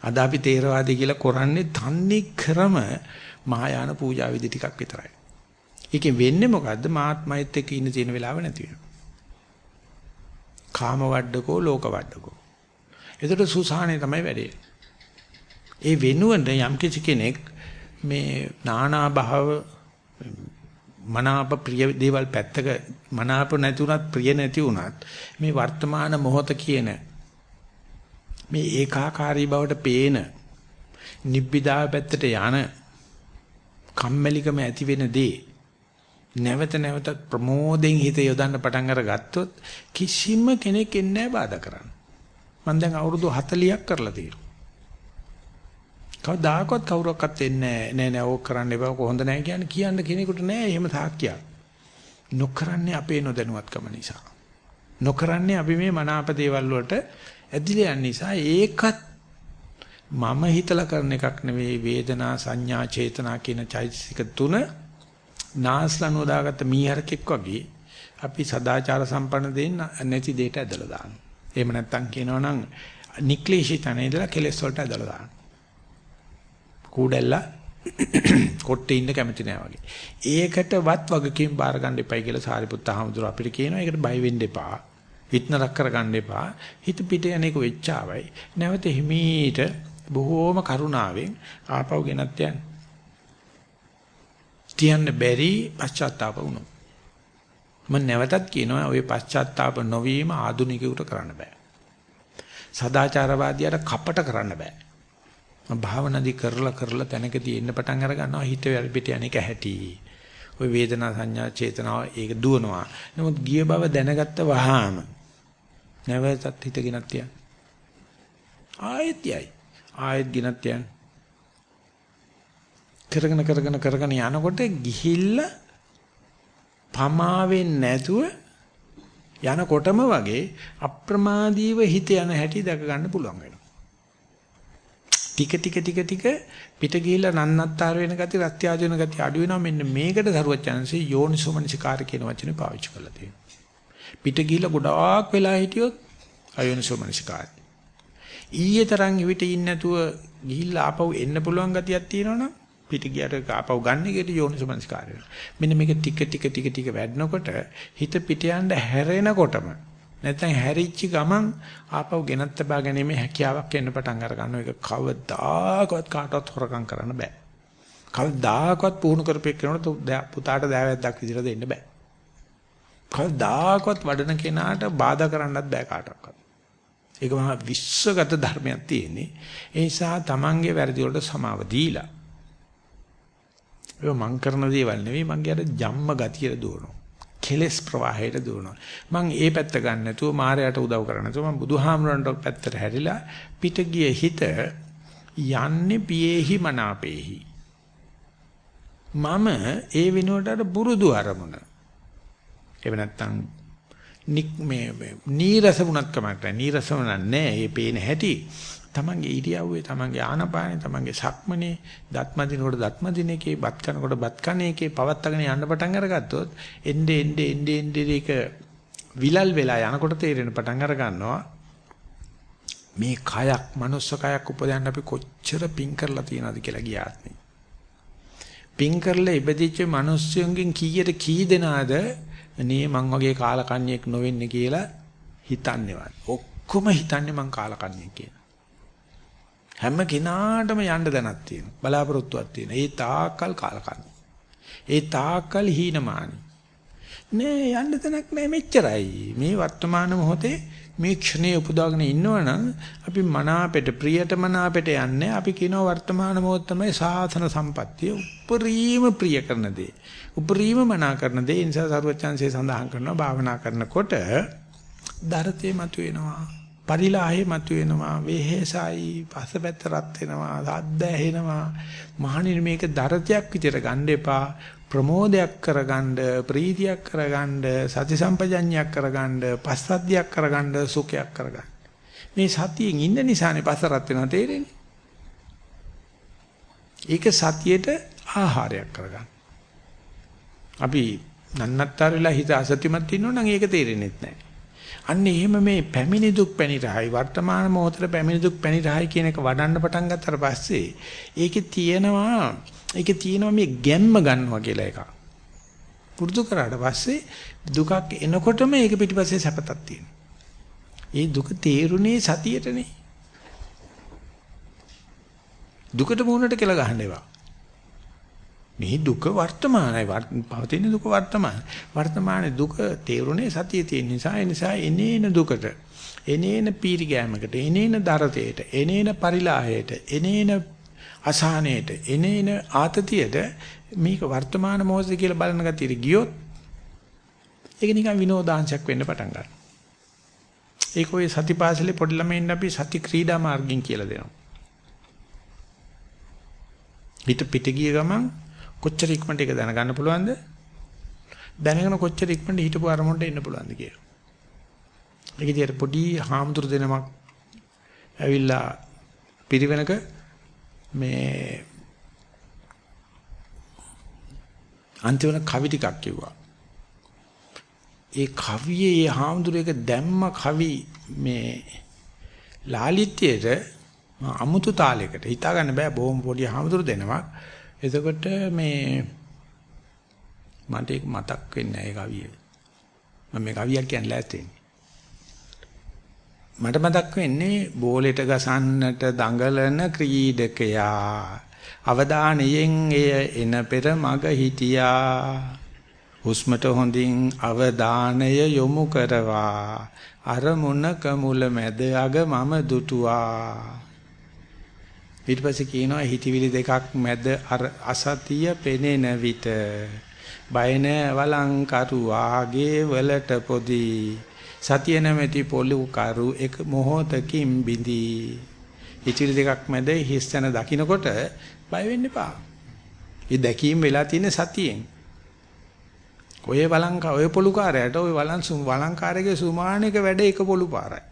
Speaker 1: අද අපි තේරවාදී කියලා කරන්නේ තන්නේ ක්‍රම මහායාන පූජා විදි ටිකක් විතරයි. ඒකෙන් වෙන්නේ මොකද්ද? මාත්මයත් එක්ක ඉන්න තියෙන වෙලාව නැති වෙනවා. කාම වඩඩකෝ ලෝක වඩඩකෝ. ඒතර සුසානේ තමයි වැඩේ. ඒ වෙනුවට යම් කිසි කෙනෙක් මේ නානා භාව මනාප ප්‍රිය දේවල් පැත්තක මනාප නැති උනත් ප්‍රිය නැති උනත් මේ වර්තමාන මොහොත කියන මේ ඒකාකාරී බවට පේන නිබ්බිදාව පැත්තට යන කම්මැලිකම ඇති වෙන දේ නැවත නැවත ප්‍රමෝදයෙන් හිත යොදන්න පටන් අරගත්තොත් කිසිම කෙනෙක් එන්නේ නැහැ බාධා කරන්න. මම දැන් අවුරුදු 40ක් කරලා තියෙනවා. කවදාකවත් කවුරක්වත් එන්නේ නැහැ. නෑ නෑ ඕක කරන්න එපා. කොහොඳ නැහැ කියන්නේ කියන්න කෙනෙකුට නෑ එහෙම සාක්කියක්. නොකරන්නේ අපේ නොදැනුවත්කම නිසා. නොකරන්නේ අපි මේ මනාප දේවල් වලට ඇදිලා යන නිසා ඒකත් මම හිතලා කරන එකක් නෙවෙයි වේදනා සංඥා චේතනා කියන චෛතසික තුන නාස්ලනුව දාගත්ත මීහරකෙක් වගේ අපි සදාචාර සම්පන්න දෙන්න නැති දෙයට ඇදලා දානවා. එහෙම නැත්තම් කියනවනම් නික්ලේශී තැන ඉඳලා කෙලෙස් වලට ඇදලා දානවා. කූඩැල්ලා කොට්ටේ ඉන්න කැමති නෑ වගේ. ඒකටවත් වගකීම් බාර ගන්න එපයි කියලා සාරිපුත්ත හාමුදුර අපිට කියනවා. ඒකට බය වෙන්න එපා. හිතනරක් කරගන්න එපා. හිත පිට යන්නේක වෙච්චාවයි. නැවත හිමීට බොහෝම කරුණාවෙන් ආපහු ගෙනත් යන්න. තියන්න බැරි පශ්චාත්තාප වුණා. මම නැවතත් කියනවා ওই පශ්චාත්තාප නොවීම ආදුනිකයෙකුට කරන්න බෑ. සදාචාරවාදියාට කපට කරන්න බෑ. භාවනාදි කරලා කරලා තැනකදී එන්න පටන් අර ගන්නවා හිත පිට යන්නේක ඇහැටි. ওই වේදනා සංඥා චේතනාව ඒක දුවනවා. නමුත් ගිය බව දැනගත්ත වහාම නැවතත් හිත ගෙනත් තියන්න. ආයෙත් යයි. ආයෙත් ගෙනත් තියන්න. කරගෙන කරගෙන කරගෙන යනකොට ගිහිල්ලා පමාවෙන් නැතුව යනකොටම වගේ අප්‍රමාදීව හිත යන හැටි දැක ගන්න පුළුවන් වෙනවා. ටික ටික ටික ටික පිට ගිහිල්ලා නන්නත්තර වෙන ගති රත්යාජ වෙන ගති අඩු වෙනවා මෙන්න මේකට සරුවචනන්සේ යෝනිසෝමනසිකාර කියන වචනේ පාවිච්චි කරලා තියෙනවා. පිට ගිහිල්ලා ගොඩාක් වෙලා හිටියොත් අයෝනිසෝමනසිකාර. ඊයේ තරම් ඉවිත ඉන්නේ නැතුව ගිහිල්ලා ආපහු එන්න පුළුවන් ගතියක් තියෙනවනම් පිට ගියට ආපහු ගන්න එකට යෝනිසෝමනසිකාර වෙනවා. මෙන්න මේක ටික ටික ටික ටික වැඩනකොට හිත පිට යන්න හැරෙනකොටම නැත්නම් හැරිච්ච ගමන් ආපහු ගෙනත් තබා ගැනීමේ හැකියාවක් එන්න පටන් අර ගන්නවා. ඒක කවදාකවත් කාටවත් හොරකම් කරන්න බෑ. කවදාකවත් පුහුණු කරපෙක් කෙනෙකුට පුතාට දෑවැද්දක් විදිහට දෙන්න බෑ. කවදාකවත් වඩන කෙනාට බාධා කරන්නත් බෑ කාටවත්. ඒක මහා විශ්වගත ධර්මයක් තියෙන්නේ. ඒ නිසා Tamange වැරදි වලට සමාව දීලා. ඒක මං කරන දේවල් නෙවෙයි මංගේ අර ජම්ම ගතියට දුවනවා. කෙලස් ප්‍රවාහයට දුවනවා. මං ඒ පැත්ත ගන්න නැතුව මායයට උදව් කරන්න නැතුව මං බුදුහාමරන්ට පැත්තට හැරිලා පිට ගිය හිත යන්නේ පියේහි මනාපේහි. මම ඒ වෙනුවට අර බුරුදු අරමුණ. එහෙම නැත්නම් නික් මේ නීරස වුණත් කමක් නැහැ. නීරසම නැහැ. ඒ පේන හැටි. තමන්ගේ ඉරියව්වේ තමන්ගේ ආනපානේ තමන්ගේ සක්මනේ දත්මදිනකොට දත්මදිනේකේ බත් කනකොට බත් කනේකේ පවත්තගෙන යන්න පටන් අරගත්තොත් එnde ende ende ende ඒක විලල් වෙලා යනකොට තේරෙන පටන් අර ගන්නවා මේ කයක් මනුස්ස කයක් උපදන්න අපි කොච්චර පිං කරලා තියනවද කියලා ගියාත්නේ පිං කරලා ඉපදිච්ච මිනිස්සුන්ගෙන් කීයට කී දෙනාද අනේ මං වගේ කාලකන්ණියෙක් නොවෙන්නේ කියලා හිතන්නේවත්. ඔක්කොම හිතන්නේ මං කාලකන්ණියෙක් කියලා. හැම කෙනාටම යන්න දැනක් තියෙනවා. බලාපොරොත්තුවක් තියෙනවා. ඒ තාක්කල් කාලකන්ණි. ඒ තාක්කල් හීනමානි. නෑ යන්න තැනක් නෑ මෙච්චරයි. මේ වර්තමාන මොහොතේ මේ ක්ෂණයේ උපදාගෙන ඉන්නවනම් අපි මනාපෙට ප්‍රියට මනාපෙට යන්නේ අපි කියනවා වර්තමාන මොහොත තමයි සාසන සම්පත්තිය උපරිම ප්‍රිය කරන දේ. උපරිම මනා කරන දේ නිසා සරුවචාන්සේ සඳහන් කරනවා භාවනා කරනකොට දරතේ මතුවෙනවා. පරිලාහේ මතුවෙනවා. වෙහෙසයි පසපැත්ත රත් වෙනවා. සද්ද ඇහෙනවා. මහණෙනි මේක දරතයක් විදියට ගන්න එපා. ප්‍රමෝදයක් කරගන්න ප්‍රීතියක් කරගන්න සති සම්පජඤ්ඤයක් කරගන්න පස්සද්ධියක් කරගන්න සුඛයක් කරගන්න මේ සතියෙන් ඉන්න නිසානේ පස්සරත් වෙනවා තේරෙන්නේ ඒක සතියේට ආහාරයක් කරගන්න අපි නන්නත්තර වෙලා හිත අසත්‍යමත් ඉන්නෝ නම් ඒක තේරෙන්නේ නැහැ අන්න එහෙම මේ පැමිණි දුක් පැනිරහයි වර්තමාන මොහොතේ පැමිණි දුක් පැනිරහයි කියන එක වඩන්න පටන් ගත්තට පස්සේ ඒකේ තියෙනවා ඒකේ තියෙනවා මේ ගැම්ම ගන්නවා කියලා එකක්. පුරුදු කරාට පස්සේ දුකක් එනකොටම ඒක පිටිපස්සේ සැපතක් තියෙනවා. ඒ දුක තේරුනේ සතියේටනේ. දුකට මුහුණට කියලා ගහන්න එපා. මේ දුක වර්තමානයි පවතින දුක වර්තමාන. වර්තමානයේ දුක තේරුනේ සතියේ තියෙන නිසා ඒ නිසා එනේන දුකට එනේන පීරි ගෑමකට එනේන දරතේට එනේන පරිලාහයට එනේන අසහනයට එනේන ආතතියට මේක වර්තමාන මොහොතේ කියලා බලන ගතියට ගියොත් ඒක නිකන් විනෝදාංශයක් වෙන්න පටන් ගන්නවා. ඒක ඔය සතිපාසලේ පොඩි ළමයින් අපි සති ක්‍රීඩා මාර්ගින් කියලා දෙනවා. හිත පිට ගිය ගමන් කොච්චර ඉක්මනට ඒක දැනගන්න පුළුවන්ද? දැනගෙන කොච්චර ඉක්මනට හිටපු අරමුණට එන්න පුළුවන්ද කියලා. ඒක දිහා පොඩි හාමුදුරු දෙනමක් ඇවිල්ලා පිරිවෙනක මේ අන්තිමට කවි ටිකක් කිව්වා. ඒ කවියේ ඒ හාමුදුරේක දැම්ම කවි මේ ලාලිත්‍යයට අමුතු තාලයකට හිතා ගන්න බෑ බොහොම පොඩි හාමුදුරු දෙනවා. එතකොට මේ මට ඒක මතක් වෙන්නේ නැහැ ඒ කවිය. මම මේ කවියක් කියන්න ලෑස්තිනේ. මට මතක් වෙන්නේ බෝලෙට ගසන්නට දඟලන ක්‍රීඩකයා අවදානයෙන් එය එන පෙර මග හිටියා හුස්මට හොඳින් අවධානය යොමු කරවා අරමුණක මුල මැද අග මම දුටුවා ඊට පස්සේ කියනවා හිතවිලි දෙකක් මැද අර අසතිය පෙනෙන විට බයන වලංකරුවාගේ වලට පොදි සතිය නැමැති පොළු කරු එක මොහොතකින් බිඳී. ඉතිරි දෙකක් මැද හිස්තන දකින්නකොට බය වෙන්න එපා. ඒ දැකීම වෙලා තියෙන සතියෙන්. ඔය වලංක ඔය පොළු කාර්යයට ඔය වලං සුම් වලංකාරයේ සුමානක වැඩ එක පොළු පාරයි.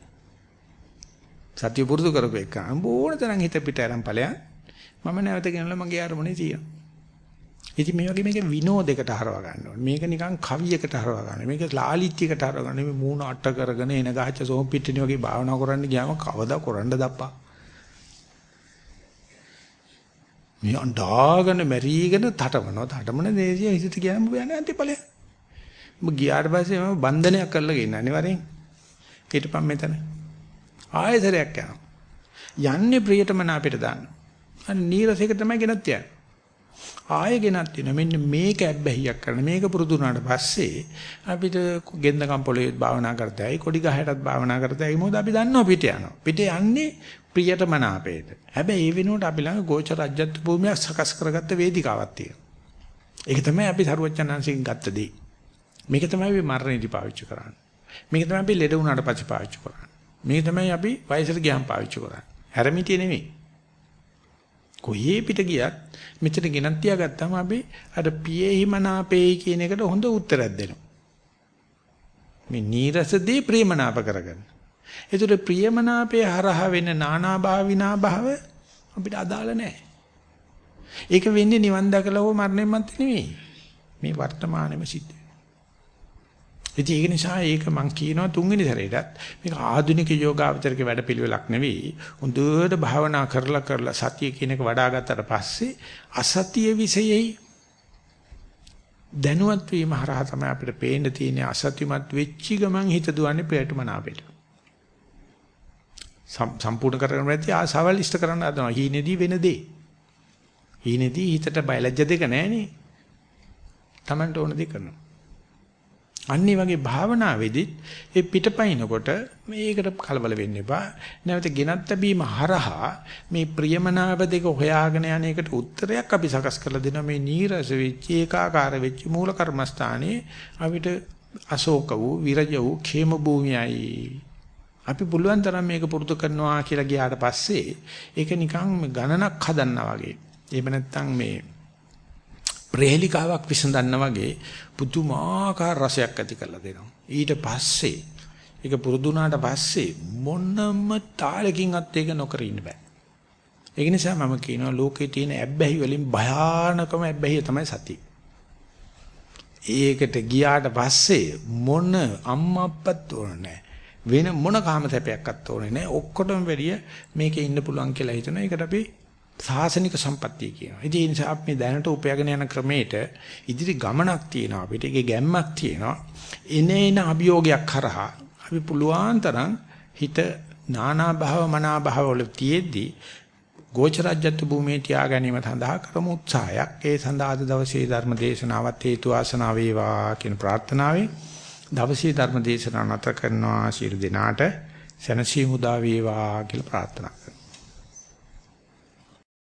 Speaker 1: සතිය පුරුදු කරපු එක. අම්බෝණ තරම් හිත පිට අරන් ඵලයන් මම නැවත ගෙනලා මගේ අරමුණේ තියෙනවා. ඉතින් මේ වගේ මේක විනෝදයකට හරව ගන්න ඕනේ. මේක නිකන් කවියකට හරව ගන්න. මේක ලාලිත්‍යයකට හරව ගන්න. මේ මූණ අට කරගෙන එන ගහච්ච සෝම් පිටිනේ වගේ භාවනා කරන්න ගියාම කවදා කරන්න දප්පා. මේ අඬාගෙන මැරීගෙන තටමනවා. තටමන දේශිය හිතට ගියාම යන්නේ නැති ඵලය. ඔබ ගියාට පස්සේ මම බන්ධනයක් කරලා ගෙන්නන්නේ වරෙන්. හිටපම් මෙතන. ආයෙසරයක් යනවා. යන්නේ ප්‍රියතමන අපිට දාන්න. අන්න නීරසයක තමයි ගෙනත් යන්නේ. ආයෙ ගෙනත් වෙනවා. මෙන්න මේක ඇබ්බැහියක් කරන මේක පුරුදු වුණාට පස්සේ අපිට ගෙන්දකම් පොළේ භාවනා කරතයි කොඩි ගහයටත් භාවනා කරතයි මොකද අපි දන්නවා පිට යනවා. පිට යන්නේ ප්‍රියතමන අපේට. හැබැයි ඒ වෙනුවට අපි ළඟ ගෝචර රජ්‍යත් භූමියක් සකස් කරගත්ත වේදිකාවක් තියෙනවා. ඒක තමයි අපි සරුවචනංශයෙන් ගත්ත දේ. මේක තමයි අපි මරණයේදී පාවිච්චි කරන්නේ. මේක තමයි අපි ලෙඩ වුණාට පස්සේ පාවිච්චි කරන්නේ. මේක තමයි අපි වයසට ගියාම පාවිච්චි කරන්නේ. හැරමිටිය නෙමෙයි. කොහේ පිට ගියත් මෙතන ගෙනත් තියාගත්තාම අපි අර පියේහිමනාපේයි කියන එකට හොඳ උත්තරයක් දෙනවා. මේ නීරසදී ප්‍රේමනාප කරගන්න. ඒතර ප්‍රියමනාපේ හරහා වෙන නානා භාවිනා භාව අපිට අදාළ නැහැ. ඒක වෙන්නේ නිවන් දැකලා හෝ මරණයන් මත නෙවෙයි. මේ වර්තමානෙම සිද්ධ ඉතින් ඒක නිසා ඒක මම කියනවා තුන්වෙනි සැරේටත් මේක ආධුනික යෝගාවචරක වැඩපිළිවෙලක් නෙවෙයි. හොඳට භාවනා කරලා කරලා සතිය කියන එක වඩා ගත්තට පස්සේ අසතිය විසෙයි දැනුවත් වීම හරහා තමයි අපිට පේන්න තියෙන අසත්‍යමත් වෙච්ච ගමන් හිත දුවන්නේ ප්‍රේතමනාපෙට. සම්පූර්ණ කරගෙන නැති ආසවල් ඉෂ්ට කරන්න හදනවා. හීනේදී වෙන දේ. හීනේදී හිතට බයලජ්‍ය දෙක නැහනේ. Tamanට ඕන දේ කරනවා. අන්නේ වගේ භාවනාවේදීත් ඒ පිටපයින්කොට මේකට කලබල වෙන්න එපා. නැවත ගෙනත් බැීම හරහා මේ ප්‍රියමනාප දෙක හොයාගෙන යන එකට උත්තරයක් අපි සකස් කරලා දෙනවා මේ නීරස වෙච්ච ඒකාකාර වෙච්ච මූල කර්මස්ථානයේ අපිට අශෝක වූ විරජ වූ ඛේම භූමියයි. අපි පුළුවන් තරම් මේක පුරුදු කරනවා කියලා ගියාට පස්සේ ඒක නිකන් ගණනක් හදන්නා වගේ. එහෙම නැත්නම් මේ ප්‍රේලිකාවක් විසඳන්න වගේ පුදුමාකාර රසයක් ඇති කරලා දෙනවා. ඊට පස්සේ ඒක පුරුදුනාට පස්සේ මොනම තාලකින්වත් ඒක නොකර ඉන්න බෑ. ඒක නිසා මම කියනවා ලෝකේ තියෙන ඇබ්බැහි වලින් භයානකම ඇබ්බැහිය තමයි සතිය. ඒකට ගියාට පස්සේ මොන අම්මා අප්පත් ඕනේ වෙන මොන කාම තැපයක්වත් ඕනේ නැහැ. ඔක්කොටම වැඩිය මේකේ ඉන්න පුළුවන් කියලා හිතනවා. ඒකට අපි සාසනික සම්පත්තිය කියනවා. ඉතින් ඒ නිසා අපි දැනට උපයගෙන යන ක්‍රමයට ඉදිරි ගමනක් තියෙනවා. අපිට ඒකේ ගැම්මක් තියෙනවා. එනේන අභියෝගයක් කරහා අපි පුළුවන් තරම් හිත නානා භාව මනා භාව වල තියෙද්දී ගෝචරජ්‍යත් භූමියේ තියා ගැනීම සඳහා කරමු උත්සාහයක්. ඒ සඳහා අද දවසේ ධර්ම දේශනාවත් හේතු ආසනාව වේවා කියන ප්‍රාර්ථනාවෙන් දවසේ ධර්ම දේශනාව නැත කරනවා ශිරු දිනාට සැනසීම උදා වේවා කියලා ප්‍රාර්ථනා කරනවා.